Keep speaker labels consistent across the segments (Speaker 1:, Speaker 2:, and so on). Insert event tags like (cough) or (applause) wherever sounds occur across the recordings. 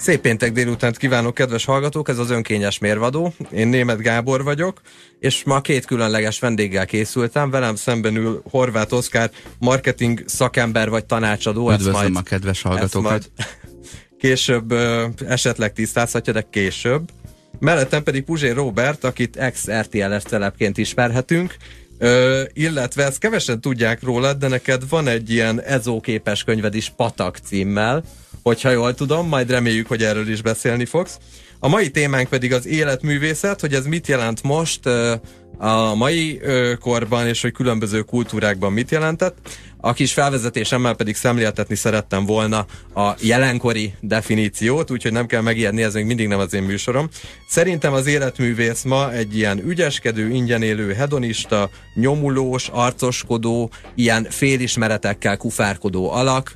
Speaker 1: Szép péntek délutánt kívánok, kedves hallgatók! Ez az önkényes mérvadó. Én német Gábor vagyok, és ma két különleges vendéggel készültem. Velem szemben ül Horváth Oszkár, marketing szakember vagy tanácsadó.
Speaker 2: Üdvözlöm majd, a kedves hallgatókat! (laughs)
Speaker 1: Később ö, esetleg tisztázhatja, de később. Mellettem pedig Puzsé Robert, akit ex-RTLS telepként ismerhetünk, Ö, illetve ezt kevesen tudják róla, de neked van egy ilyen ezóképes könyved is Patak címmel, hogyha jól tudom, majd reméljük, hogy erről is beszélni fogsz. A mai témánk pedig az életművészet, hogy ez mit jelent most a mai korban, és hogy különböző kultúrákban mit jelentett. A kis felvezetésemmel pedig szemléltetni szerettem volna a jelenkori definíciót, úgyhogy nem kell megijedni, ez még mindig nem az én műsorom. Szerintem az életművész ma egy ilyen ügyeskedő, ingyen élő hedonista, nyomulós, arcoskodó, ilyen félismeretekkel kufárkodó alak,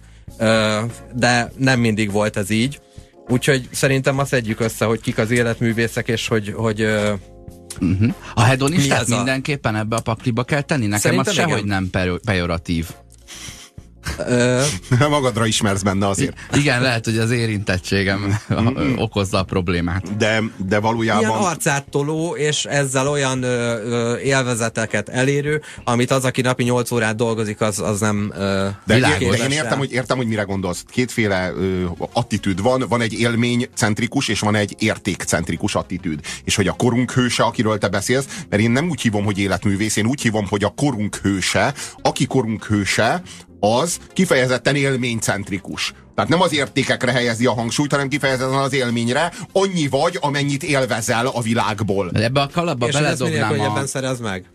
Speaker 1: de nem mindig volt ez így. Úgyhogy szerintem azt együk össze, hogy kik az életművészek, és hogy, hogy
Speaker 2: uh-huh. A hedonistát mindenképpen ebbe a pakliba kell tenni? Nekem Szerintem az sehogy nem pejoratív. (laughs)
Speaker 3: Magadra ismersz benne azért.
Speaker 2: Igen, lehet, hogy az érintettségem (laughs) okozza a problémát.
Speaker 3: De, de valójában... Ilyen
Speaker 1: arcátoló, és ezzel olyan ö, ö, élvezeteket elérő, amit az, aki napi 8 órát dolgozik, az, az nem ö,
Speaker 3: de, de én értem hogy, értem, hogy mire gondolsz. Kétféle ö, attitűd van. Van egy élménycentrikus, és van egy értékcentrikus attitűd. És hogy a korunk hőse, akiről te beszélsz, mert én nem úgy hívom, hogy életművész, én úgy hívom, hogy a korunk hőse, aki korunk hőse, az kifejezetten élménycentrikus. Tehát nem az értékekre helyezi a hangsúlyt, hanem kifejezetten az élményre. Annyi vagy, amennyit élvezel a világból.
Speaker 2: Ebbe a kalapba beledobnám
Speaker 1: a... szerez meg?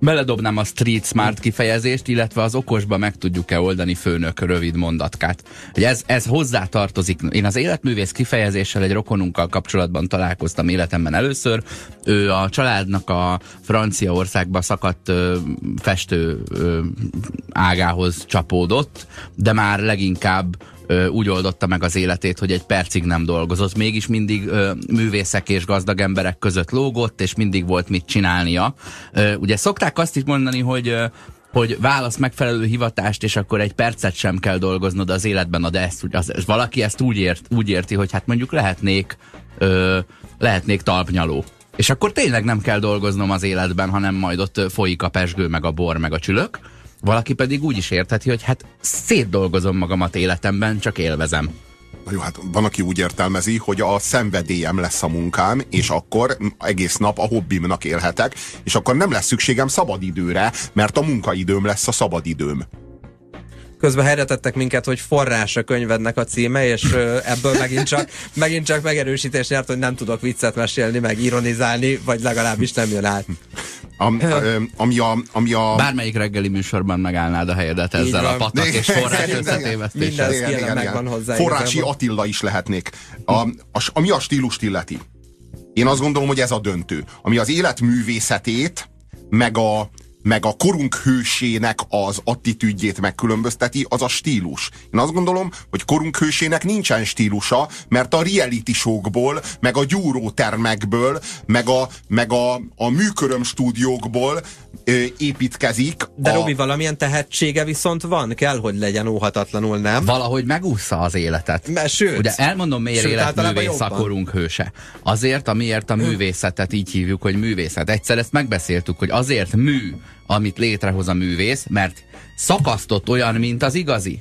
Speaker 2: Beledobnám a street smart kifejezést, illetve az okosba meg tudjuk-e oldani főnök rövid mondatkát. Hogy ez, ez hozzá tartozik. Én az életművész kifejezéssel egy rokonunkkal kapcsolatban találkoztam életemben először. Ő a családnak a Franciaországba szakadt ö, festő ö, ágához csapódott, de már leginkább úgy oldotta meg az életét, hogy egy percig nem dolgozott. Mégis mindig művészek és gazdag emberek között lógott, és mindig volt mit csinálnia. Ugye szokták azt is mondani, hogy hogy válasz megfelelő hivatást, és akkor egy percet sem kell dolgoznod az életben, de ezt, az, az, valaki ezt úgy, ért, úgy érti, hogy hát mondjuk lehetnék, ö, lehetnék talpnyaló. És akkor tényleg nem kell dolgoznom az életben, hanem majd ott folyik a pesgő, meg a bor, meg a csülök. Valaki pedig úgy is értheti, hogy hát szétdolgozom magamat életemben, csak élvezem.
Speaker 3: Na jó, hát van, aki úgy értelmezi, hogy a szenvedélyem lesz a munkám, és akkor egész nap a hobbimnak élhetek, és akkor nem lesz szükségem szabadidőre, mert a munkaidőm lesz a szabadidőm.
Speaker 1: Közben helyretettek minket, hogy forrás a könyvednek a címe, és ebből megint csak, (laughs) megint csak megerősítés nyert, hogy nem tudok viccet mesélni, meg ironizálni, vagy legalábbis nem jön át.
Speaker 3: A, ami, a, ami a...
Speaker 2: Bármelyik reggeli műsorban megállnád a helyedet ezzel a patak és forrás összetévesztéssel.
Speaker 1: megvan hozzá.
Speaker 3: Forrási Attila is lehetnék. A, a, ami a stílust illeti. Én azt gondolom, hogy ez a döntő. Ami az élet művészetét, meg a, meg a korunk hősének az attitűdjét megkülönbözteti, az a stílus. Én azt gondolom, hogy korunk hősének nincsen stílusa, mert a reality showkból, meg a gyúrótermekből, meg a, meg a, a műköröm stúdiókból ö, építkezik.
Speaker 1: De a... Robi, valamilyen tehetsége viszont van? Kell, hogy legyen óhatatlanul, nem?
Speaker 2: Valahogy megúszza az életet.
Speaker 1: Mert sőt.
Speaker 2: Ugye elmondom, miért sőt, életművész a korunk hőse. Azért, amiért a művészetet így hívjuk, hogy művészet. Egyszer ezt megbeszéltük, hogy azért mű, amit létrehoz a művész, mert szakasztott olyan, mint az igazi.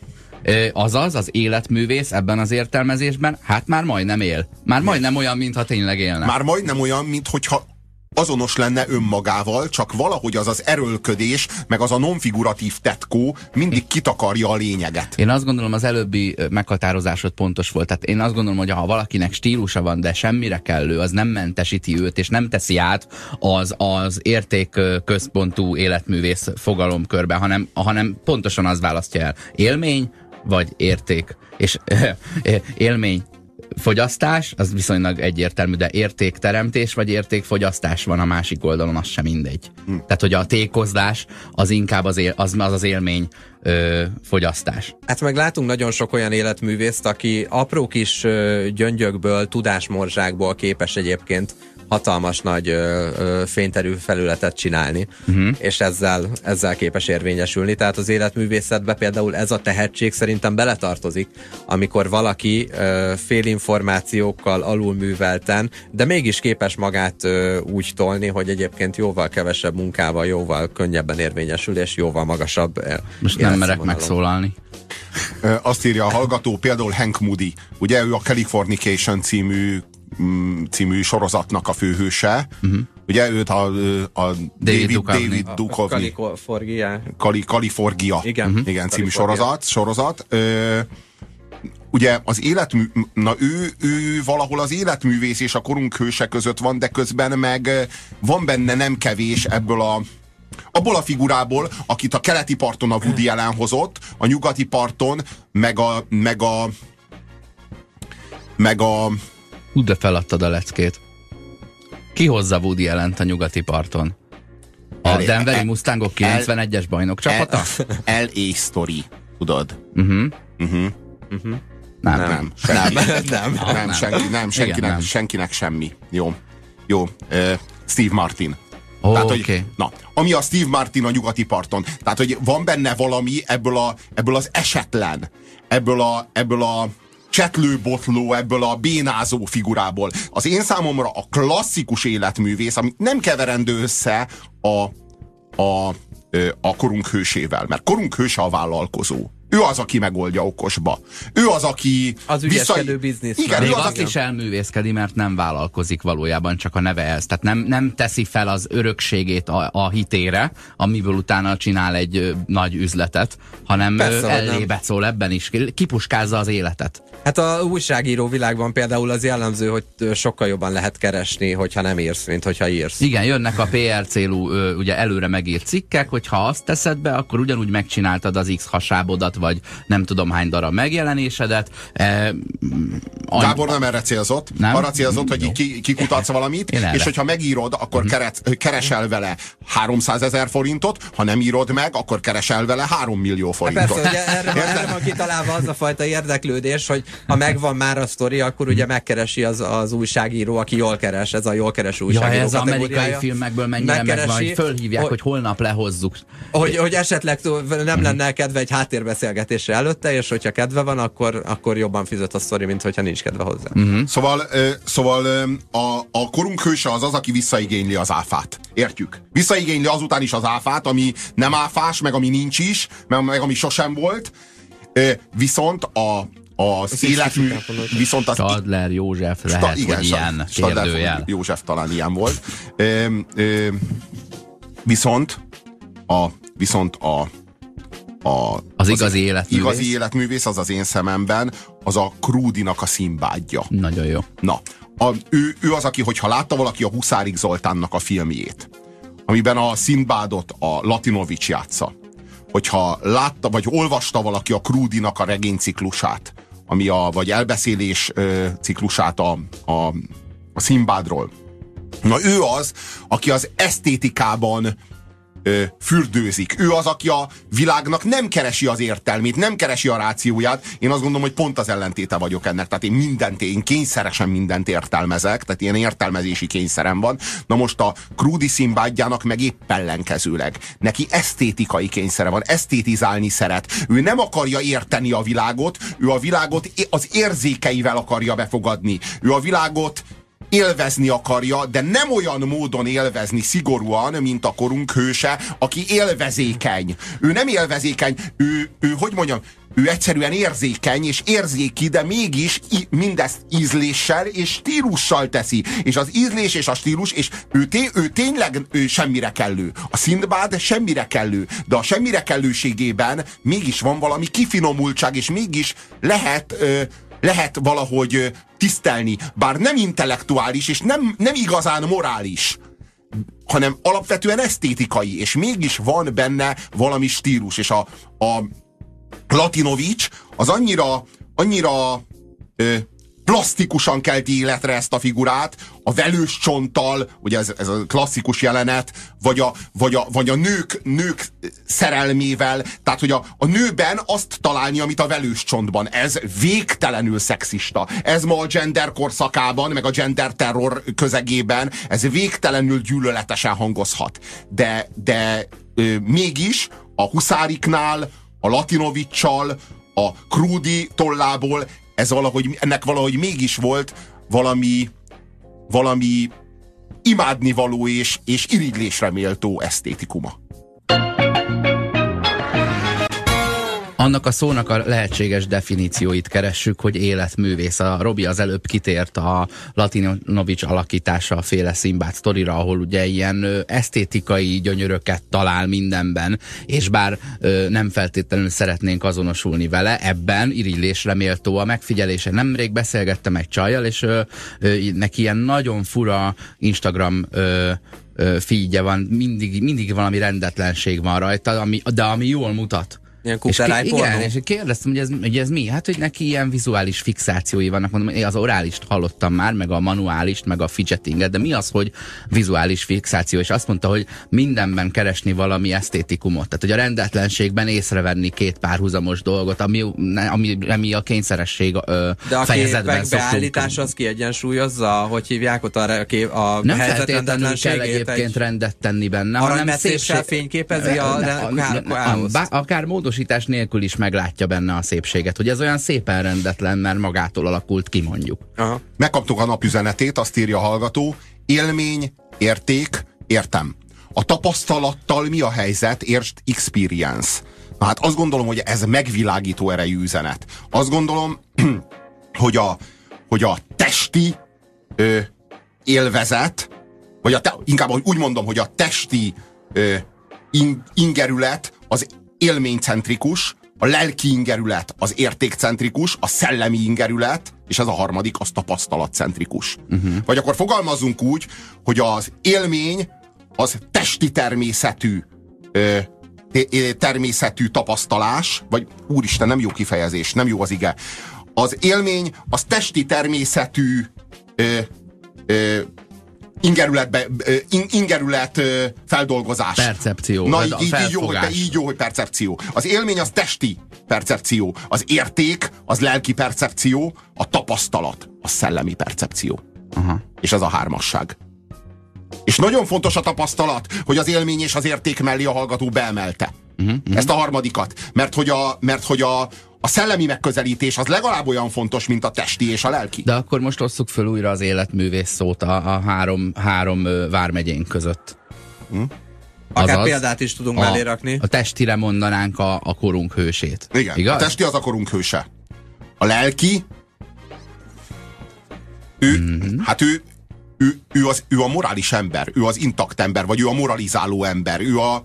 Speaker 2: Azaz, az életművész ebben az értelmezésben, hát már majdnem él. Már majdnem olyan, mintha tényleg élne.
Speaker 3: Már majdnem olyan, mintha azonos lenne önmagával, csak valahogy az az erőlködés, meg az a nonfiguratív tetkó mindig kitakarja a lényeget.
Speaker 2: Én azt gondolom, az előbbi meghatározásod pontos volt. Tehát én azt gondolom, hogy ha valakinek stílusa van, de semmire kellő, az nem mentesíti őt, és nem teszi át az, az érték központú életművész fogalomkörbe, hanem, hanem pontosan az választja el. Élmény vagy érték. És élmény fogyasztás, az viszonylag egyértelmű, de értékteremtés vagy értékfogyasztás van a másik oldalon, az sem mindegy. Hm. Tehát, hogy a tékozlás az inkább az, él, az, az, az élmény ö, fogyasztás.
Speaker 1: Hát meg látunk nagyon sok olyan életművészt, aki apró kis ö, gyöngyökből, tudásmorzsákból képes egyébként hatalmas nagy ö, ö, fényterű felületet csinálni, uh-huh. és ezzel, ezzel képes érvényesülni. Tehát az életművészetbe például ez a tehetség szerintem beletartozik, amikor valaki ö, félinformációkkal alulművelten, de mégis képes magát ö, úgy tolni, hogy egyébként jóval kevesebb munkával, jóval könnyebben érvényesül, és jóval magasabb
Speaker 2: Most nem merek megszólalni.
Speaker 3: Azt írja a hallgató, például Hank Moody, ugye ő a Californication című című sorozatnak a főhőse. Uh-huh. Ugye őt a, a David,
Speaker 2: Duchovny.
Speaker 3: David Duchovny.
Speaker 1: Kaliforgia.
Speaker 3: Kali, Kaliforgia.
Speaker 1: Igen. Uh-huh.
Speaker 3: Igen, című
Speaker 1: Kalifornia.
Speaker 3: sorozat. sorozat. Ö, ugye az életmű, na ő, ő valahol az életművész és a korunk hőse között van, de közben meg van benne nem kevés ebből a abból a figurából, akit a keleti parton a Woody Allen hozott, a nyugati parton, meg a, meg a meg a
Speaker 2: Hú, de feladtad a leckét. Ki hozza Woody allen a nyugati parton? A
Speaker 3: El-
Speaker 2: Denveri
Speaker 3: el-
Speaker 2: Mustangok 91-es bajnok csapata? (laughs)
Speaker 3: L.A. Story, tudod?
Speaker 2: Uh-huh.
Speaker 3: Uh-huh.
Speaker 2: Nem.
Speaker 3: Nem, senki,
Speaker 1: Nem.
Speaker 3: nem, nem, senki, nem, senkinek,
Speaker 2: Igen, nem.
Speaker 3: senkinek semmi. Jó, jó. Uh, Steve Martin.
Speaker 2: Ó,
Speaker 3: Tehát, hogy,
Speaker 2: oké.
Speaker 3: na, ami a Steve Martin a nyugati parton. Tehát, hogy van benne valami ebből, a, ebből az esetlen, ebből a, ebből a csetlőbotló, ebből a bénázó figurából. Az én számomra a klasszikus életművész, ami nem keverendő össze a, a, a korunk hősével, mert korunk hőse a vállalkozó. Ő az, aki megoldja okosba. Ő az, aki...
Speaker 1: Az ügyeskedő bizniszmen.
Speaker 3: Igen, ő az, aki...
Speaker 2: is elművészkedi, mert nem vállalkozik valójában, csak a neve ez. Tehát nem, nem teszi fel az örökségét a, a hitére, amiből utána csinál egy ö, nagy üzletet, hanem
Speaker 1: Persze,
Speaker 2: ellébe szól ebben is, kipuskázza az életet.
Speaker 1: Hát a újságíró világban például az jellemző, hogy sokkal jobban lehet keresni, hogyha nem írsz, mint hogyha írsz.
Speaker 2: Igen, jönnek a PR célú, ö, ugye előre megírt cikkek, hogy ha azt teszed be, akkor ugyanúgy megcsináltad az X hasábodat, vagy nem tudom hány darab megjelenésedet. E, any-
Speaker 3: Gábor nem erre célzott.
Speaker 2: Nem?
Speaker 3: Arra célzott, hogy ki, kikutatsz valamit, és hogyha megírod, akkor
Speaker 2: Mhm.
Speaker 3: keret, keresel vele 300 ezer forintot, ha nem írod meg, akkor keresel vele 3 millió forintot.
Speaker 1: Hát Persze, ugye erre, van, erre van kitalálva az a fajta érdeklődés, hogy ha megvan már a sztori, akkor ugye megkeresi az, az újságíró, aki jól keres, ez a jól kereső
Speaker 2: Ja,
Speaker 1: újságíró
Speaker 2: ez az amerikai filmekből mennyire
Speaker 1: Megkeresi,
Speaker 2: hogy fölhívják,
Speaker 1: hogy-
Speaker 2: hogy holnap lehozzuk.
Speaker 1: Hogy, hogy esetleg túl-
Speaker 2: Mhm.
Speaker 1: nem lenne kedve egy háttérbeszélgetésre előtte, és hogyha kedve van, akkor, akkor jobban fizet a sztori, mint hogyha nincs kedve hozzá.
Speaker 2: Mhm.
Speaker 3: Szóval, szóval a, a korunk hőse az az, aki visszaigényli az áfát. Értjük? Visszaigényli azután is az áfát, ami nem áfás, meg ami nincs is, meg, meg ami sosem volt. Viszont a, az életmű, viszont az
Speaker 2: Stadler József lehet,
Speaker 3: Sta- igen,
Speaker 2: hogy ilyen
Speaker 3: Stadler
Speaker 2: kérdőjel.
Speaker 3: József talán ilyen volt. Ö, ö, viszont a, viszont a, a
Speaker 2: Az igazi életművész.
Speaker 3: igazi életművész az az én szememben az a Krúdinak a színbádja.
Speaker 2: Nagyon jó.
Speaker 3: Na, a, ő, ő az, aki, hogyha látta valaki a Huszárik Zoltánnak a filmjét, amiben a Szindbádot a Latinovics játsza, hogyha látta, vagy olvasta valaki a Krúdinak a regényciklusát, ami a, vagy elbeszélés ö, ciklusát a, a, a Szindbádról, Na ő az, aki az esztétikában ö, fürdőzik. Ő az, aki a világnak nem keresi az értelmét, nem keresi a rációját. Én azt gondolom, hogy pont az ellentéte vagyok ennek. Tehát én mindent, én kényszeresen mindent értelmezek, tehát ilyen értelmezési kényszerem van. Na most a Krúdi színbádjának meg épp ellenkezőleg. Neki esztétikai kényszere van, esztétizálni szeret. Ő nem akarja érteni a világot, ő a világot az érzékeivel akarja befogadni. Ő a világot élvezni akarja, de nem olyan módon élvezni szigorúan, mint a korunk hőse, aki élvezékeny. Ő nem élvezékeny, ő, ő hogy mondjam, ő egyszerűen érzékeny és érzéki, de mégis mindezt ízléssel és stílussal teszi. És az ízlés és a stílus, és ő, té- ő tényleg ő semmire kellő. A Szindbád semmire kellő, de a semmire kellőségében mégis van valami kifinomultság, és mégis lehet ö, lehet valahogy tisztelni, bár nem intellektuális, és nem, nem igazán morális, hanem alapvetően esztétikai, és mégis van benne valami stílus, és a, a Latinovics az annyira, annyira ö, plastikusan kelti életre ezt a figurát, a velős csonttal, ugye ez, ez a klasszikus jelenet, vagy a, vagy a, vagy a nők, nők szerelmével, tehát hogy a, a nőben azt találni, amit a velős csontban. Ez végtelenül szexista. Ez ma a gender korszakában, meg a gender terror közegében, ez végtelenül gyűlöletesen hangozhat. De, de ö, mégis a Huszáriknál, a Latinovicsal, a Krúdi tollából ez valahogy, ennek valahogy mégis volt valami, valami imádnivaló és, és irigylésre méltó esztétikuma.
Speaker 2: Annak a szónak a lehetséges definícióit keressük, hogy életművész. A Robi az előbb kitért a Latinovics alakítása a féle szimbát sztorira, ahol ugye ilyen esztétikai gyönyöröket talál mindenben, és bár nem feltétlenül szeretnénk azonosulni vele, ebben irigylésre méltó a megfigyelése. Nemrég beszélgettem egy csajjal, és neki ilyen nagyon fura Instagram feedje van, mindig, mindig valami rendetlenség van rajta, ami, de ami jól mutat
Speaker 1: Ilyen
Speaker 2: és
Speaker 1: kuperáj
Speaker 2: ki, igen, és kérdeztem, hogy ez, hogy ez mi? Hát, hogy neki ilyen vizuális fixációi vannak. Mondom, én az orálist hallottam már, meg a manuálist, meg a fidgetinget, de mi az, hogy vizuális fixáció? És azt mondta, hogy mindenben keresni valami esztétikumot. Tehát, hogy a rendetlenségben észrevenni két párhuzamos dolgot, ami, ami, ami a kényszeresség ö,
Speaker 1: De a
Speaker 2: fejezetben
Speaker 1: beállítás az kiegyensúlyozza, hogy hívják ott a, kép, a
Speaker 2: nem feltétlenül kell egyébként
Speaker 1: egy
Speaker 2: rendet tenni benne, hanem szépség-
Speaker 1: fényképezi a,
Speaker 2: Ne-
Speaker 1: a,
Speaker 2: ne-
Speaker 1: a,
Speaker 2: ne-
Speaker 1: káoszt.
Speaker 2: Módosítás nélkül is meglátja benne a szépséget, hogy ez olyan szépen rendetlen, mert magától alakult ki mondjuk.
Speaker 1: Aha.
Speaker 3: Megkaptuk a napüzenetét, azt írja a hallgató. Élmény, érték, értem. A tapasztalattal mi a helyzet? Értsd experience. Na hát azt gondolom, hogy ez megvilágító erejű üzenet. Azt gondolom, (clears throat) hogy a, hogy a testi ö, élvezet, vagy a te, inkább úgy mondom, hogy a testi ö, in, ingerület az élménycentrikus, a lelki ingerület az értékcentrikus, a szellemi ingerület, és ez a harmadik, az tapasztalatcentrikus. Uh-huh. Vagy akkor fogalmazzunk úgy, hogy az élmény az testi természetű ö, természetű tapasztalás, vagy úristen, nem jó kifejezés, nem jó az ige. Az élmény az testi természetű ö, ö, ingerületbe, in, ingerület feldolgozás.
Speaker 2: Percepció,
Speaker 3: Na,
Speaker 2: vagy
Speaker 3: így, így, így, jó, hogy,
Speaker 2: felfogás.
Speaker 3: így jó, hogy percepció. Az élmény az testi percepció. Az érték, az lelki percepció, a tapasztalat, a szellemi percepció.
Speaker 2: Aha.
Speaker 3: És ez a hármasság. És nagyon fontos a tapasztalat, hogy az élmény és az érték mellé a hallgató beemelte. Uh-huh, uh-huh. Ezt a harmadikat. Mert hogy a, mert hogy a, a szellemi megközelítés az legalább olyan fontos, mint a testi és a lelki.
Speaker 2: De akkor most osszuk föl újra az életművész szót a, a három, három vármegyénk között.
Speaker 1: Akár
Speaker 2: Azaz,
Speaker 1: példát is tudunk
Speaker 2: a,
Speaker 1: mellé rakni.
Speaker 2: A testire mondanánk a, a korunk hősét.
Speaker 3: Igen,
Speaker 2: Igaz?
Speaker 3: a testi az a korunk hőse. A lelki, ő, mm-hmm. hát ő, ő, ő, az, ő a morális ember, ő az intakt ember, vagy ő a moralizáló ember, ő a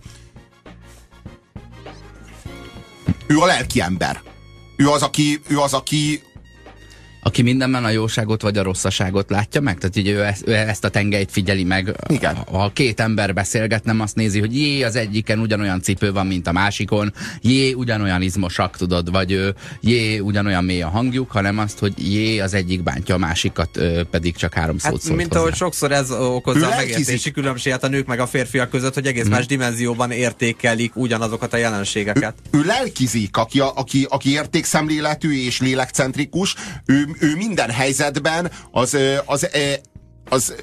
Speaker 3: ő a lelki ember. Ő az, aki, ő az, aki
Speaker 2: Aki mindenben a jóságot vagy a rosszaságot látja meg? Tehát ugye ő ezt, ő ezt a tengelyt figyeli meg.
Speaker 3: Igen.
Speaker 2: Ha két ember beszélget, nem azt nézi, hogy jé, az egyiken ugyanolyan cipő van, mint a másikon, jé, ugyanolyan izmosak, tudod, vagy ő, jé, ugyanolyan mély a hangjuk, hanem azt, hogy jé, az egyik bántja a másikat, ö, pedig csak három szót
Speaker 1: Hát,
Speaker 2: szólt
Speaker 1: mint
Speaker 2: hozzá.
Speaker 1: ahogy sokszor ez okozza
Speaker 3: Ő
Speaker 1: a megértési különbséget a nők meg a férfiak között, hogy egész más dimenzióban értékelik ugyanazokat a jelenségeket.
Speaker 3: ő lelkizik, aki, a, aki, aki értékszemléletű és lélekcentrikus, ő, ő minden helyzetben az, az, az, az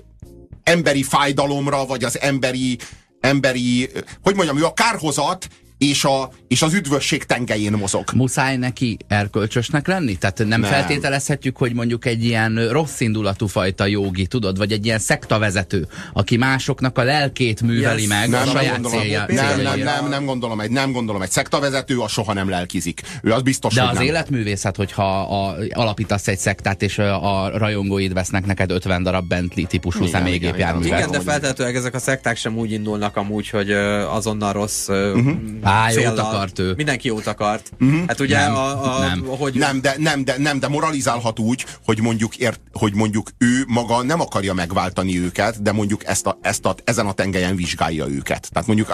Speaker 3: emberi fájdalomra, vagy az emberi, emberi, hogy mondjam, ő a kárhozat és, a, és az üdvösség tengelyén mozog.
Speaker 2: Muszáj neki erkölcsösnek lenni? Tehát nem,
Speaker 3: Nem.
Speaker 2: feltételezhetjük, hogy mondjuk egy ilyen rossz indulatú fajta jogi, tudod, vagy egy ilyen szektavezető, aki másoknak a lelkét műveli
Speaker 1: Yes.
Speaker 2: meg
Speaker 3: Nem,
Speaker 2: a
Speaker 3: nem
Speaker 2: saját
Speaker 3: gondolom,
Speaker 2: célja,
Speaker 3: nem, nem, nem, nem, gondolom egy, nem gondolom egy szektavezető, az soha nem lelkizik. Ő az biztos,
Speaker 2: De
Speaker 3: hogy
Speaker 2: az
Speaker 3: nem.
Speaker 2: életművészet, hogyha a, alapítasz egy szektát, és a, a rajongóid vesznek neked 50 darab Bentley típusú
Speaker 3: Igen,
Speaker 2: személygépjárművet.
Speaker 3: igen,
Speaker 1: Igen, de
Speaker 3: hogy-
Speaker 1: feltehetőleg ezek a szekták sem úgy indulnak amúgy, hogy azonnal rossz uh-huh.
Speaker 2: Á, jót
Speaker 1: céllal.
Speaker 2: akart ő.
Speaker 1: Mindenki jót akart. Uh-huh. Hát ugye
Speaker 2: Nem,
Speaker 1: a, a,
Speaker 2: nem.
Speaker 1: hogy
Speaker 3: Nem, de, nem, de, nem, de moralizálhat úgy, hogy mondjuk, ért, hogy mondjuk ő maga nem akarja megváltani őket, de mondjuk ezt a, ezt a, ezen a tengelyen vizsgálja őket. Tehát mondjuk...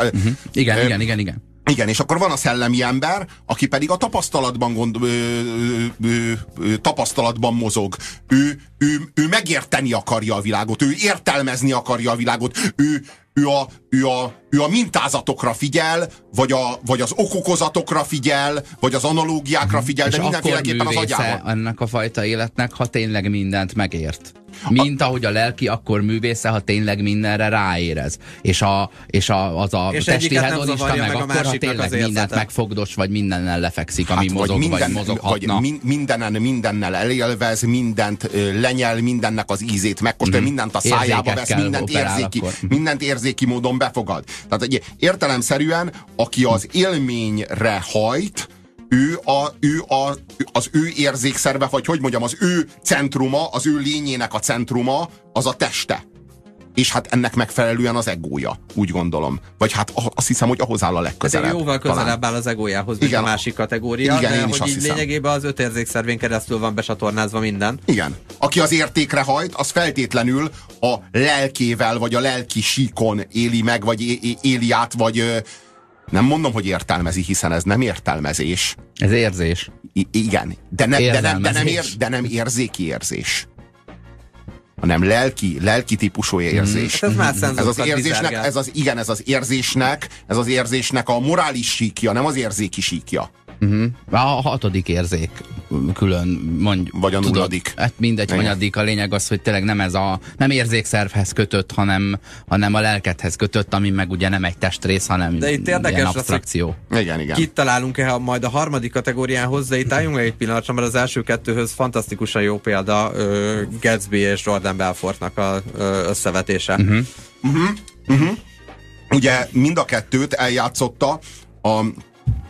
Speaker 2: Igen,
Speaker 3: ö,
Speaker 2: igen, igen, igen.
Speaker 3: Igen, és akkor van a szellemi ember, aki pedig a tapasztalatban, gond, ö, ö, ö, ö, tapasztalatban mozog. Ő, ő, ő megérteni akarja a világot, ő értelmezni akarja a világot, ő, ő a, ő, a, ő a mintázatokra figyel, vagy, a, vagy az okokozatokra figyel, vagy az analógiákra figyel,
Speaker 2: És
Speaker 3: de mindenféleképpen az agyában.
Speaker 2: ennek a fajta életnek, ha tényleg mindent megért. Mint ahogy a lelki, akkor művésze, ha tényleg mindenre ráérez. És, a, és a, az a
Speaker 1: És
Speaker 2: testi hedonista meg,
Speaker 1: meg
Speaker 2: akkor, ha tényleg mindent megfogdos, vagy mindennel lefekszik, ami mozog, vagy,
Speaker 3: minden,
Speaker 2: mozoghatna.
Speaker 3: vagy min, mindenen, mindennel elélvez, mindent lenyel, mindennek az ízét megkóstolja,
Speaker 2: Mhm.
Speaker 3: mindent a szájába vesz, mindent érzéki,
Speaker 2: akkor.
Speaker 3: mindent érzéki módon befogad. Tehát egy értelemszerűen, aki az élményre hajt, ő, a, ő a, az ő érzékszerve, vagy hogy mondjam, az ő centruma, az ő lényének a centruma, az a teste. És hát ennek megfelelően az egója, úgy gondolom. Vagy hát azt hiszem, hogy ahhoz áll a legközelebb.
Speaker 1: jóval
Speaker 3: talán.
Speaker 1: közelebb áll az egójához, mint
Speaker 3: Igen.
Speaker 1: a másik kategória,
Speaker 3: Igen,
Speaker 1: de
Speaker 3: én is
Speaker 1: hogy így
Speaker 3: hiszem.
Speaker 1: lényegében az öt érzékszervén keresztül van besatornázva minden.
Speaker 3: Igen. Aki az értékre hajt, az feltétlenül a lelkével, vagy a lelki síkon éli meg, vagy éli át, vagy nem mondom, hogy értelmezi, hiszen ez nem értelmezés.
Speaker 2: Ez érzés.
Speaker 3: I- igen, de, ne, de, nem, de, nem ér, de nem érzéki érzés. hanem lelki, lelki típusú érzés.
Speaker 1: Hát ez már
Speaker 3: Ez az érzésnek, ez az, igen, ez az érzésnek, ez az érzésnek a morális síkja, nem az érzéki síkja.
Speaker 2: Uh-huh. A hatodik érzék külön mondj.
Speaker 3: Vagy a
Speaker 2: tudod,
Speaker 3: nulladik.
Speaker 2: Hát mindegy,
Speaker 3: Igen.
Speaker 2: hanyadik. A lényeg az, hogy tényleg nem ez a nem érzékszervhez kötött, hanem, hanem a lelkedhez kötött, ami meg ugye nem egy testrész, hanem
Speaker 1: De itt érdekes
Speaker 2: ilyen
Speaker 1: az,
Speaker 2: abstrakció.
Speaker 3: Igen, igen.
Speaker 1: Kit találunk-e majd a harmadik kategóriához, de itt álljunk egy pillanatra, mert az első kettőhöz fantasztikusan jó példa ö, Gatsby és Jordan Belfortnak a ö, összevetése. Uh-huh.
Speaker 3: Ugye mind a kettőt eljátszotta a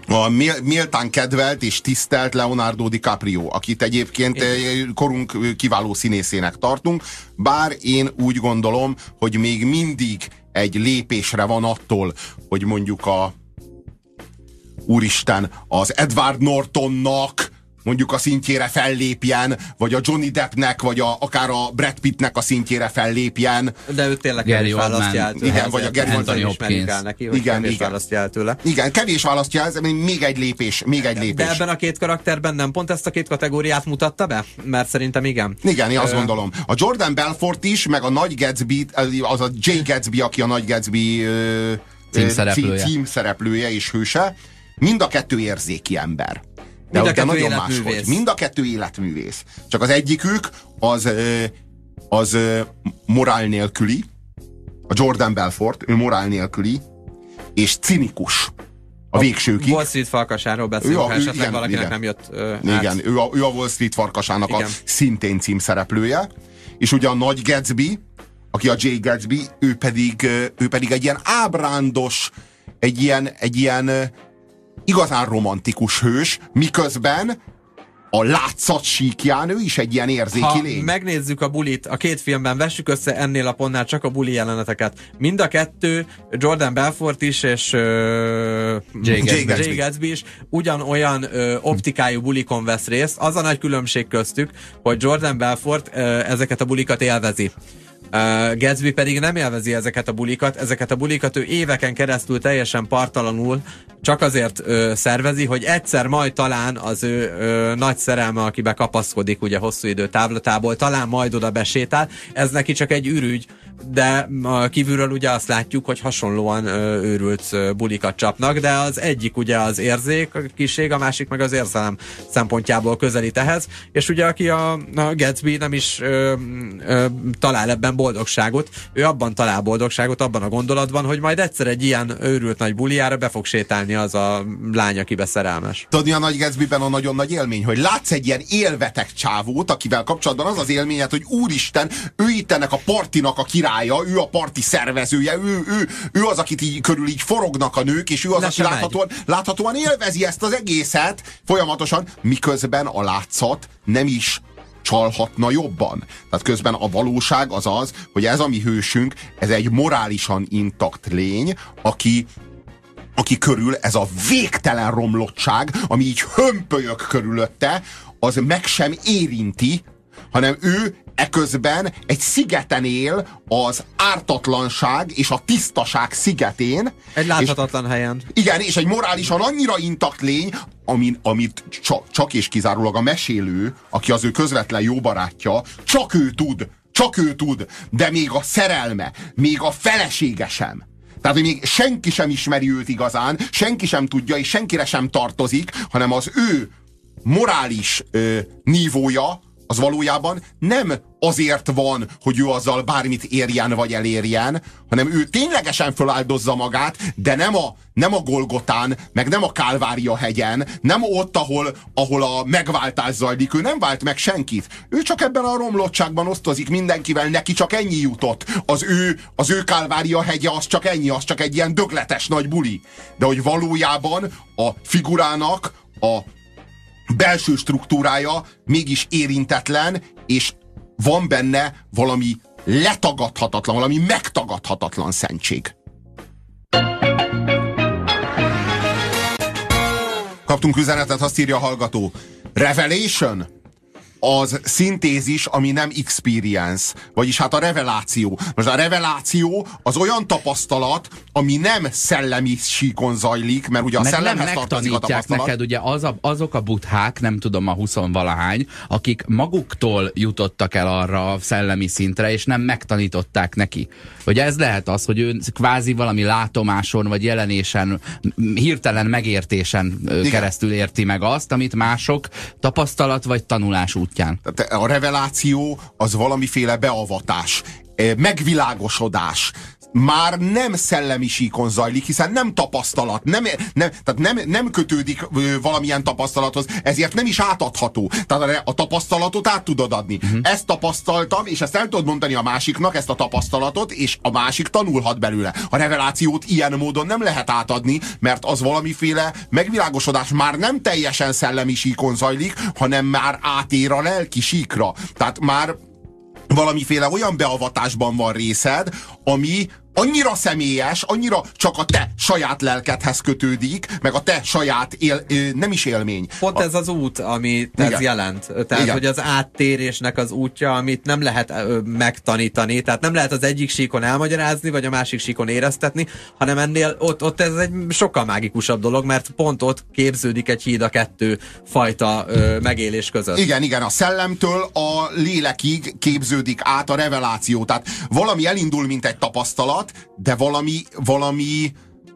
Speaker 3: a mél- méltán kedvelt és tisztelt Leonardo DiCaprio, akit egyébként eh, korunk eh, kiváló színészének tartunk, bár én úgy gondolom, hogy még mindig egy lépésre van attól, hogy mondjuk a úristen, az Edward Nortonnak mondjuk a szintjére fellépjen, vagy a Johnny Deppnek, vagy a, akár a Brad Pittnek a szintjére fellépjen.
Speaker 1: De ő tényleg
Speaker 2: Gary
Speaker 1: kevés
Speaker 2: Oldman.
Speaker 1: választja el tőle.
Speaker 3: Igen, vagy a Gary
Speaker 1: el neki, hogy
Speaker 3: Igen,
Speaker 1: kevés
Speaker 3: igen.
Speaker 1: választja el tőle.
Speaker 3: Igen, kevés választja ez, még egy lépés, még egy lépés.
Speaker 1: De ebben a két karakterben nem pont ezt a két kategóriát mutatta be? Mert szerintem igen.
Speaker 3: Igen, én azt gondolom. A Jordan Belfort is, meg a Nagy Gatsby, az a Jay Gatsby, aki a Nagy Gatsby ö,
Speaker 2: Címszereplője.
Speaker 3: cím- címszereplője és hőse, mind a kettő érzéki ember. De,
Speaker 1: Mind a
Speaker 3: de
Speaker 1: kettő
Speaker 3: nagyon máshogy. Mind a kettő életművész. Csak az egyikük az, az morál nélküli, a Jordan Belfort, ő morál nélküli, és cinikus. A végsőkig.
Speaker 1: Wall Street falkasáról
Speaker 3: Ő
Speaker 1: beszélünk,
Speaker 3: a-
Speaker 1: ha esetleg
Speaker 3: igen,
Speaker 1: valakinek
Speaker 3: igen.
Speaker 1: nem jött ö,
Speaker 3: Igen,
Speaker 1: át.
Speaker 3: ő a, ő a Wall Street farkasának
Speaker 1: Igen.
Speaker 3: a szintén címszereplője, és ugye a nagy Gatsby, aki a Jay Gatsby, ő pedig, ő pedig egy ilyen ábrándos, egy ilyen, egy ilyen igazán romantikus hős, miközben a látszat síkján ő is egy ilyen érzéki
Speaker 1: Ha
Speaker 3: lény.
Speaker 1: megnézzük a bulit, a két filmben vessük össze ennél a pontnál csak a buli jeleneteket. Mind a kettő, Jordan Belfort is, és ö,
Speaker 2: Jay
Speaker 3: Gatsby.
Speaker 1: Jay Gatsby is ugyanolyan ö, optikájú bulikon vesz részt. Az a nagy különbség köztük, hogy Jordan Belfort ö, ezeket a bulikat élvezi. Uh, Gatsby pedig nem élvezi ezeket a bulikat, ezeket a bulikat ő éveken keresztül teljesen partalanul csak azért ö, szervezi, hogy egyszer majd talán az ő ö, nagy szerelme, akibe kapaszkodik ugye hosszú idő távlatából, talán majd oda besétál, ez neki csak egy ürügy, de a kívülről ugye azt látjuk, hogy hasonlóan ö, őrült ö, bulikat csapnak, de az egyik ugye az érzék, a kiség, a másik meg az érzelem szempontjából közelít ehhez, és ugye aki a, a Gatsby nem is ö, ö, talál ebben boldogságot, ő abban talál boldogságot, abban a gondolatban, hogy majd egyszer egy ilyen őrült nagy buliára be fog sétálni az a lány, akibe szerelmes.
Speaker 3: Tudod, mi a Nagy Gatsbyben a nagyon nagy élmény, hogy látsz egy ilyen élvetek csávót, akivel kapcsolatban az az élményed, hogy úristen, ő itt ennek a partinak a királya, ő a parti szervezője, ő, ő, ő az, akit így körül így forognak a nők, és ő az,
Speaker 1: Le
Speaker 3: aki láthatóan, láthatóan élvezi ezt az egészet folyamatosan, miközben a látszat nem is csalhatna jobban. Tehát közben a valóság az az, hogy ez a mi hősünk, ez egy morálisan intakt lény, aki aki körül ez a végtelen romlottság, ami így hömpölyök körülötte, az meg sem érinti, hanem ő eközben egy szigeten él az ártatlanság és a tisztaság szigetén.
Speaker 1: Egy láthatatlan és, helyen.
Speaker 3: Igen, és egy morálisan annyira intakt lény, amin, amit csak, csak és kizárólag a mesélő, aki az ő közvetlen jó barátja, csak ő tud, csak ő tud, de még a szerelme, még a felesége sem. Tehát, hogy még senki sem ismeri őt igazán, senki sem tudja, és senkire sem tartozik, hanem az ő morális ö, nívója, az valójában nem azért van, hogy ő azzal bármit érjen vagy elérjen, hanem ő ténylegesen feláldozza magát, de nem a, nem a Golgotán, meg nem a Kálvária hegyen, nem ott, ahol, ahol a megváltás zajlik, ő nem vált meg senkit. Ő csak ebben a romlottságban osztozik mindenkivel, neki csak ennyi jutott. Az ő, az ő Kálvária hegye az csak ennyi, az csak egy ilyen dögletes nagy buli. De hogy valójában a figurának a belső struktúrája mégis érintetlen, és van benne valami letagadhatatlan, valami megtagadhatatlan szentség. Kaptunk üzenetet, azt írja a hallgató. Revelation? Az szintézis, ami nem experience, vagyis hát a reveláció. Most a reveláció az olyan tapasztalat, ami nem szellemi síkon zajlik, mert ugye a
Speaker 2: mert
Speaker 3: szellemhez tartozik a tapasztalat.
Speaker 2: neked ugye az a, azok a buthák, nem tudom a huszonvalahány, akik maguktól jutottak el arra a szellemi szintre, és nem megtanították neki. Hogy ez lehet az, hogy ő kvázi valami látomáson, vagy jelenésen, hirtelen megértésen Igen. keresztül érti meg azt, amit mások tapasztalat vagy tanulás útján.
Speaker 3: A reveláció az valamiféle beavatás, eh, megvilágosodás, már nem szellemi síkon zajlik, hiszen nem tapasztalat, nem, nem, tehát nem, nem kötődik valamilyen tapasztalathoz, ezért nem is átadható. Tehát a tapasztalatot át tudod adni. Uh-huh. Ezt tapasztaltam, és ezt el tudod mondani a másiknak, ezt a tapasztalatot, és a másik tanulhat belőle. A revelációt ilyen módon nem lehet átadni, mert az valamiféle megvilágosodás már nem teljesen szellemi síkon zajlik, hanem már átér a lelki síkra. Tehát már valamiféle olyan beavatásban van részed, ami annyira személyes, annyira csak a te saját lelkedhez kötődik, meg a te saját él, nem is élmény.
Speaker 1: Pont
Speaker 3: a...
Speaker 1: ez az út, ami ez Igen. jelent. Tehát, Igen. hogy az áttérésnek az útja, amit nem lehet ö, megtanítani, tehát nem lehet az egyik síkon elmagyarázni, vagy a másik síkon éreztetni, hanem ennél ott, ott ez egy sokkal mágikusabb dolog, mert pont ott képződik egy híd a kettő fajta ö, megélés között.
Speaker 3: Igen, igen, a szellemtől a lélekig képződik át a reveláció, tehát valami elindul, mint egy tapasztalat, de valami, valami,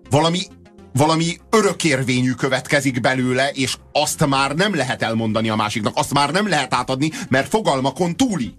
Speaker 3: valami valami örökérvényű következik belőle, és azt már nem lehet elmondani a másiknak, azt már nem lehet átadni, mert fogalmakon túli.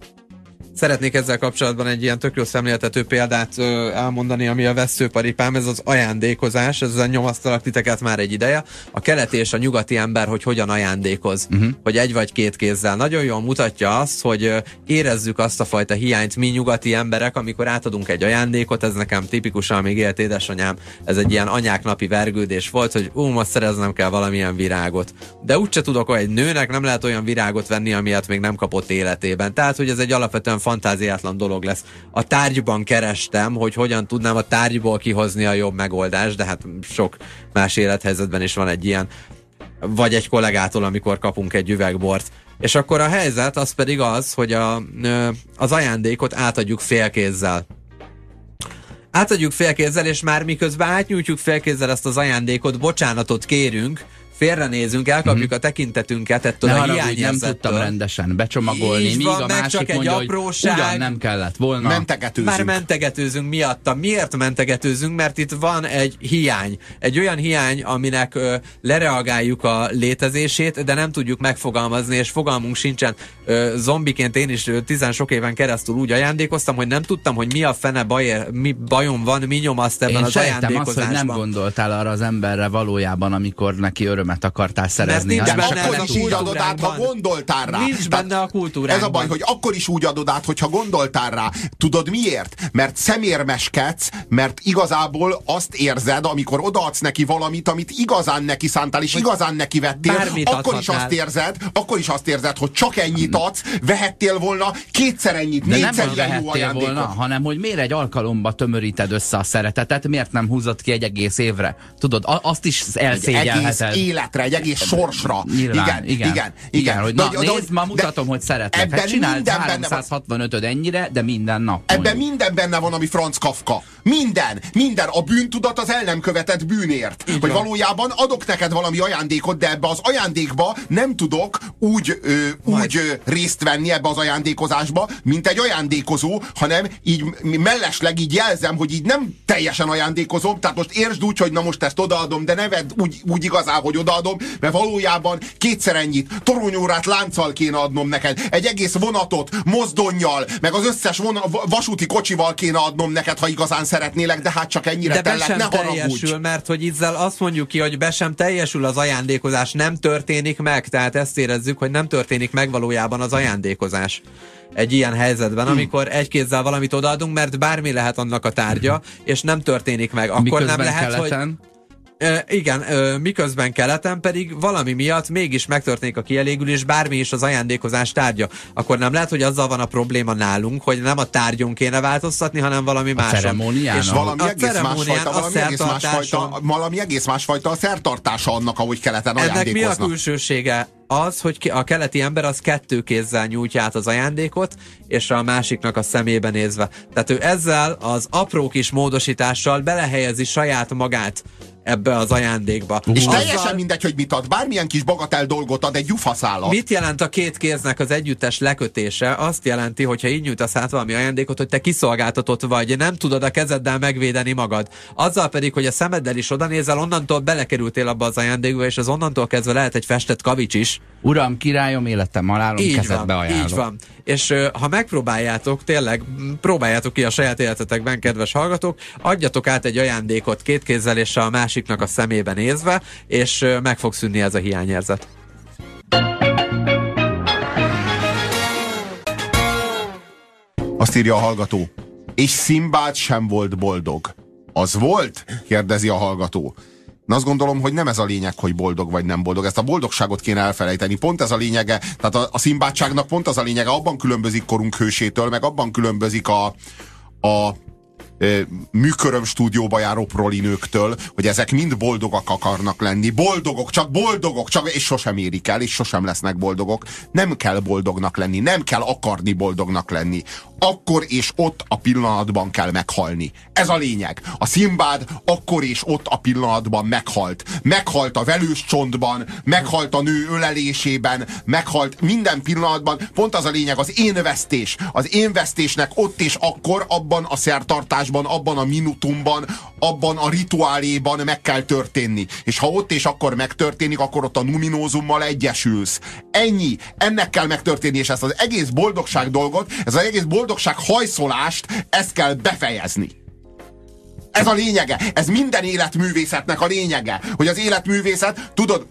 Speaker 1: Szeretnék ezzel kapcsolatban egy ilyen tök jó szemléltető példát ö, elmondani, ami a veszőparipám, ez az ajándékozás, ezzel nyomasztalak titeket már egy ideje. A keleti és a nyugati ember, hogy hogyan ajándékoz, uh-huh. hogy egy vagy két kézzel. Nagyon jól mutatja azt, hogy érezzük azt a fajta hiányt mi nyugati emberek, amikor átadunk egy ajándékot, ez nekem tipikusan még élt édesanyám, ez egy ilyen anyák napi vergődés volt, hogy ú, most szereznem kell valamilyen virágot. De úgyse tudok, hogy egy nőnek nem lehet olyan virágot venni, amilyet még nem kapott életében. Tehát, hogy ez egy alapvetően fantáziátlan dolog lesz. A tárgyban kerestem, hogy hogyan tudnám a tárgyból kihozni a jobb megoldást, de hát sok más élethelyzetben is van egy ilyen. Vagy egy kollégától, amikor kapunk egy üvegbort. És akkor a helyzet az pedig az, hogy a, az ajándékot átadjuk félkézzel átadjuk félkézzel, és már miközben átnyújtjuk félkézzel ezt az ajándékot, bocsánatot kérünk, félrenézünk, elkapjuk mm-hmm. a tekintetünket ettől ne a hiányérzettől.
Speaker 2: Nem tudtam rendesen becsomagolni, Így míg van, a másik csak egy mondja, apróság. hogy ugyan nem kellett volna.
Speaker 3: Mentegetőzünk.
Speaker 1: Már mentegetőzünk miatta. Miért mentegetőzünk? Mert itt van egy hiány. Egy olyan hiány, aminek ö, lereagáljuk a létezését, de nem tudjuk megfogalmazni, és fogalmunk sincsen. Ö, zombiként én is ö, tizen sok éven keresztül úgy ajándékoztam, hogy nem tudtam, hogy mi a fene baj, mi bajom van, mi nyomaszt ebben
Speaker 2: én
Speaker 1: az ajándékozásban.
Speaker 2: azt, hogy nem gondoltál arra az emberre valójában, amikor neki örömet örömet akartál szerezni.
Speaker 3: Mert nincs benne akkor is úgy adod át, ha gondoltál rá.
Speaker 1: Nincs benne a kultúrában.
Speaker 3: Ez a baj, hogy akkor is úgy adod át, hogyha gondoltál rá. Tudod miért? Mert szemérmeskedsz, mert igazából azt érzed, amikor odaadsz neki valamit, amit igazán neki szántál, és igazán neki vettél, akkor is azt érzed, akkor is azt érzed, hogy csak ennyit adsz, vehettél volna kétszer ennyit, De négyszer nem ilyen jó volna,
Speaker 2: hanem hogy miért egy alkalomba tömöríted össze a szeretetet, miért nem húzott ki egy egész évre? Tudod, azt is elszégyelheted
Speaker 3: életre, egy egész sorsra.
Speaker 2: Nyilván,
Speaker 3: igen, igen, igen,
Speaker 2: igen, hogy na,
Speaker 3: de,
Speaker 2: nézd, ma mutatom, hogy szeretlek. Hát csináld 365 ennyire, de minden nap.
Speaker 3: Ebben minden benne van, ami Franz Kafka. Minden, minden. A bűntudat az el nem követett bűnért. Így hogy van. valójában adok neked valami ajándékot, de ebbe az ajándékba nem tudok úgy, ö, úgy ö, részt venni ebbe az ajándékozásba, mint egy ajándékozó, hanem így mellesleg így jelzem, hogy így nem teljesen ajándékozom, tehát most értsd úgy, hogy na most ezt odaadom, de neved úgy, úgy igazán, hogy odaadom, mert valójában kétszer ennyit, toronyórát lánccal kéne adnom neked, egy egész vonatot, mozdonnyal, meg az összes vona, vasúti kocsival kéne adnom neked, ha igazán szeretnélek, de hát csak ennyire
Speaker 1: de
Speaker 3: tellek,
Speaker 1: sem
Speaker 3: ne
Speaker 1: teljesül, mert hogy ezzel azt mondjuk ki, hogy be sem teljesül az ajándékozás, nem történik meg, tehát ezt érezzük, hogy nem történik meg valójában az ajándékozás egy ilyen helyzetben, hmm. amikor egy kézzel valamit odaadunk, mert bármi lehet annak a tárgya, (laughs) és nem történik meg. Akkor
Speaker 2: Miközben
Speaker 1: nem lehet,
Speaker 2: keleten?
Speaker 1: hogy E, igen, e, miközben keleten pedig valami miatt mégis megtörténik a kielégülés, bármi is az ajándékozás tárgya. Akkor nem lehet, hogy azzal van a probléma nálunk, hogy nem a tárgyon kéne változtatni, hanem valami más.
Speaker 2: ceremónián.
Speaker 3: És valami a egész másfajta, valami egész másfajta, valami egész másfajta a szertartása annak, ahogy keleten
Speaker 1: Ennek mi a külsősége? az, hogy a keleti ember az kettő kézzel nyújtja át az ajándékot, és a másiknak a szemébe nézve. Tehát ő ezzel az apró kis módosítással belehelyezi saját magát ebbe az ajándékba.
Speaker 3: És Azzal... teljesen mindegy, hogy mit ad. Bármilyen kis bagatel dolgot ad egy gyufaszálat.
Speaker 1: Mit jelent a két kéznek az együttes lekötése? Azt jelenti, hogyha így nyújtasz át valami ajándékot, hogy te kiszolgáltatott vagy, nem tudod a kezeddel megvédeni magad. Azzal pedig, hogy a szemeddel is oda nézel, onnantól belekerültél abba az ajándékba, és az onnantól kezdve lehet egy festett kavics is.
Speaker 2: Uram, királyom, életem halálom, így kezedbe
Speaker 1: van, Így van. És ha megpróbáljátok, tényleg próbáljátok ki a saját életetekben, kedves hallgatók, adjatok át egy ajándékot két kézzel és a másiknak a szemébe nézve, és meg fog szűnni ez a hiányérzet.
Speaker 3: Azt írja a hallgató. És Szimbád sem volt boldog. Az volt? kérdezi a hallgató. Na azt gondolom, hogy nem ez a lényeg, hogy boldog vagy nem boldog. Ezt a boldogságot kéne elfelejteni. Pont ez a lényege, tehát a, a szimbátságnak pont az a lényege, abban különbözik korunk hősétől, meg abban különbözik a, a műköröm stúdióba járó prolinőktől, hogy ezek mind boldogak akarnak lenni. Boldogok, csak boldogok, csak, és sosem érik el, és sosem lesznek boldogok. Nem kell boldognak lenni, nem kell akarni boldognak lenni. Akkor és ott a pillanatban kell meghalni. Ez a lényeg. A szimbád akkor és ott a pillanatban meghalt. Meghalt a velős csontban, meghalt a nő ölelésében, meghalt minden pillanatban. Pont az a lényeg, az én. Az én vesztésnek ott és akkor abban a szertartásban abban a minutumban, abban a rituáléban meg kell történni. És ha ott és akkor megtörténik, akkor ott a numinózummal egyesülsz. Ennyi. Ennek kell megtörténni, és ezt az egész boldogság dolgot, ez az egész boldogság hajszolást, ezt kell befejezni. Ez a lényege. Ez minden életművészetnek a lényege. Hogy az életművészet, tudod,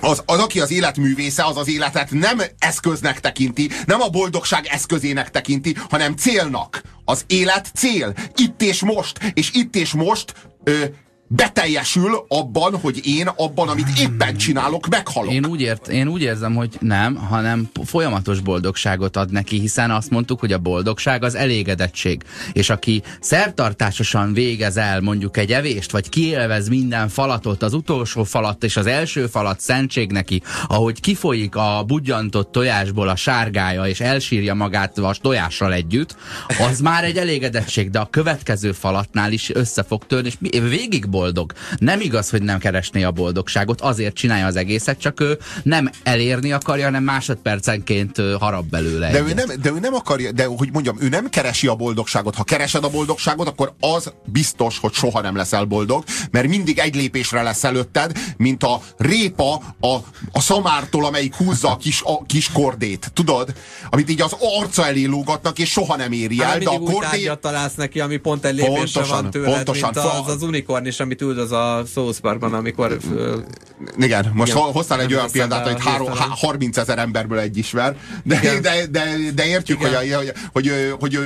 Speaker 3: az, az, aki az életművésze, az az életet nem eszköznek tekinti, nem a boldogság eszközének tekinti, hanem célnak. Az élet cél. Itt és most. És itt és most ö, beteljesül abban, hogy én abban, amit éppen csinálok, meghalok.
Speaker 2: Én úgy, ért, én úgy érzem, hogy nem, hanem folyamatos boldogságot ad neki, hiszen azt mondtuk, hogy a boldogság az elégedettség. És aki szertartásosan végez el mondjuk egy evést, vagy kiélvez minden falatot, az utolsó falat és az első falat szentség neki, ahogy kifolyik a budjantott tojásból a sárgája, és elsírja magát a tojással együtt, az már egy elégedettség, de a következő falatnál is össze fog törni, és végig boldog. Nem igaz, hogy nem keresné a boldogságot, azért csinálja az egészet, csak ő nem elérni akarja, hanem másodpercenként harap belőle.
Speaker 3: De ő, nem, de ő nem akarja, de hogy mondjam, ő nem keresi a boldogságot. Ha keresed a boldogságot, akkor az biztos, hogy soha nem leszel boldog, mert mindig egy lépésre lesz előtted, mint a répa a, a szamártól, amelyik húzza a kis, a kis kordét. Tudod? Amit így az arca elé lógatnak, és soha nem éri el.
Speaker 1: de a kordét... találsz neki, ami pont egy lépésre pontosan, van tőled, pontosan. mint az, az unikorn is, amit üldöz a South Parkban, amikor...
Speaker 3: Igen, most igen, hoztál egy olyan példát, hogy három, 30 ezer emberből egy ismer, de, de, de, de, de értjük, hogy, hogy, hogy, hogy,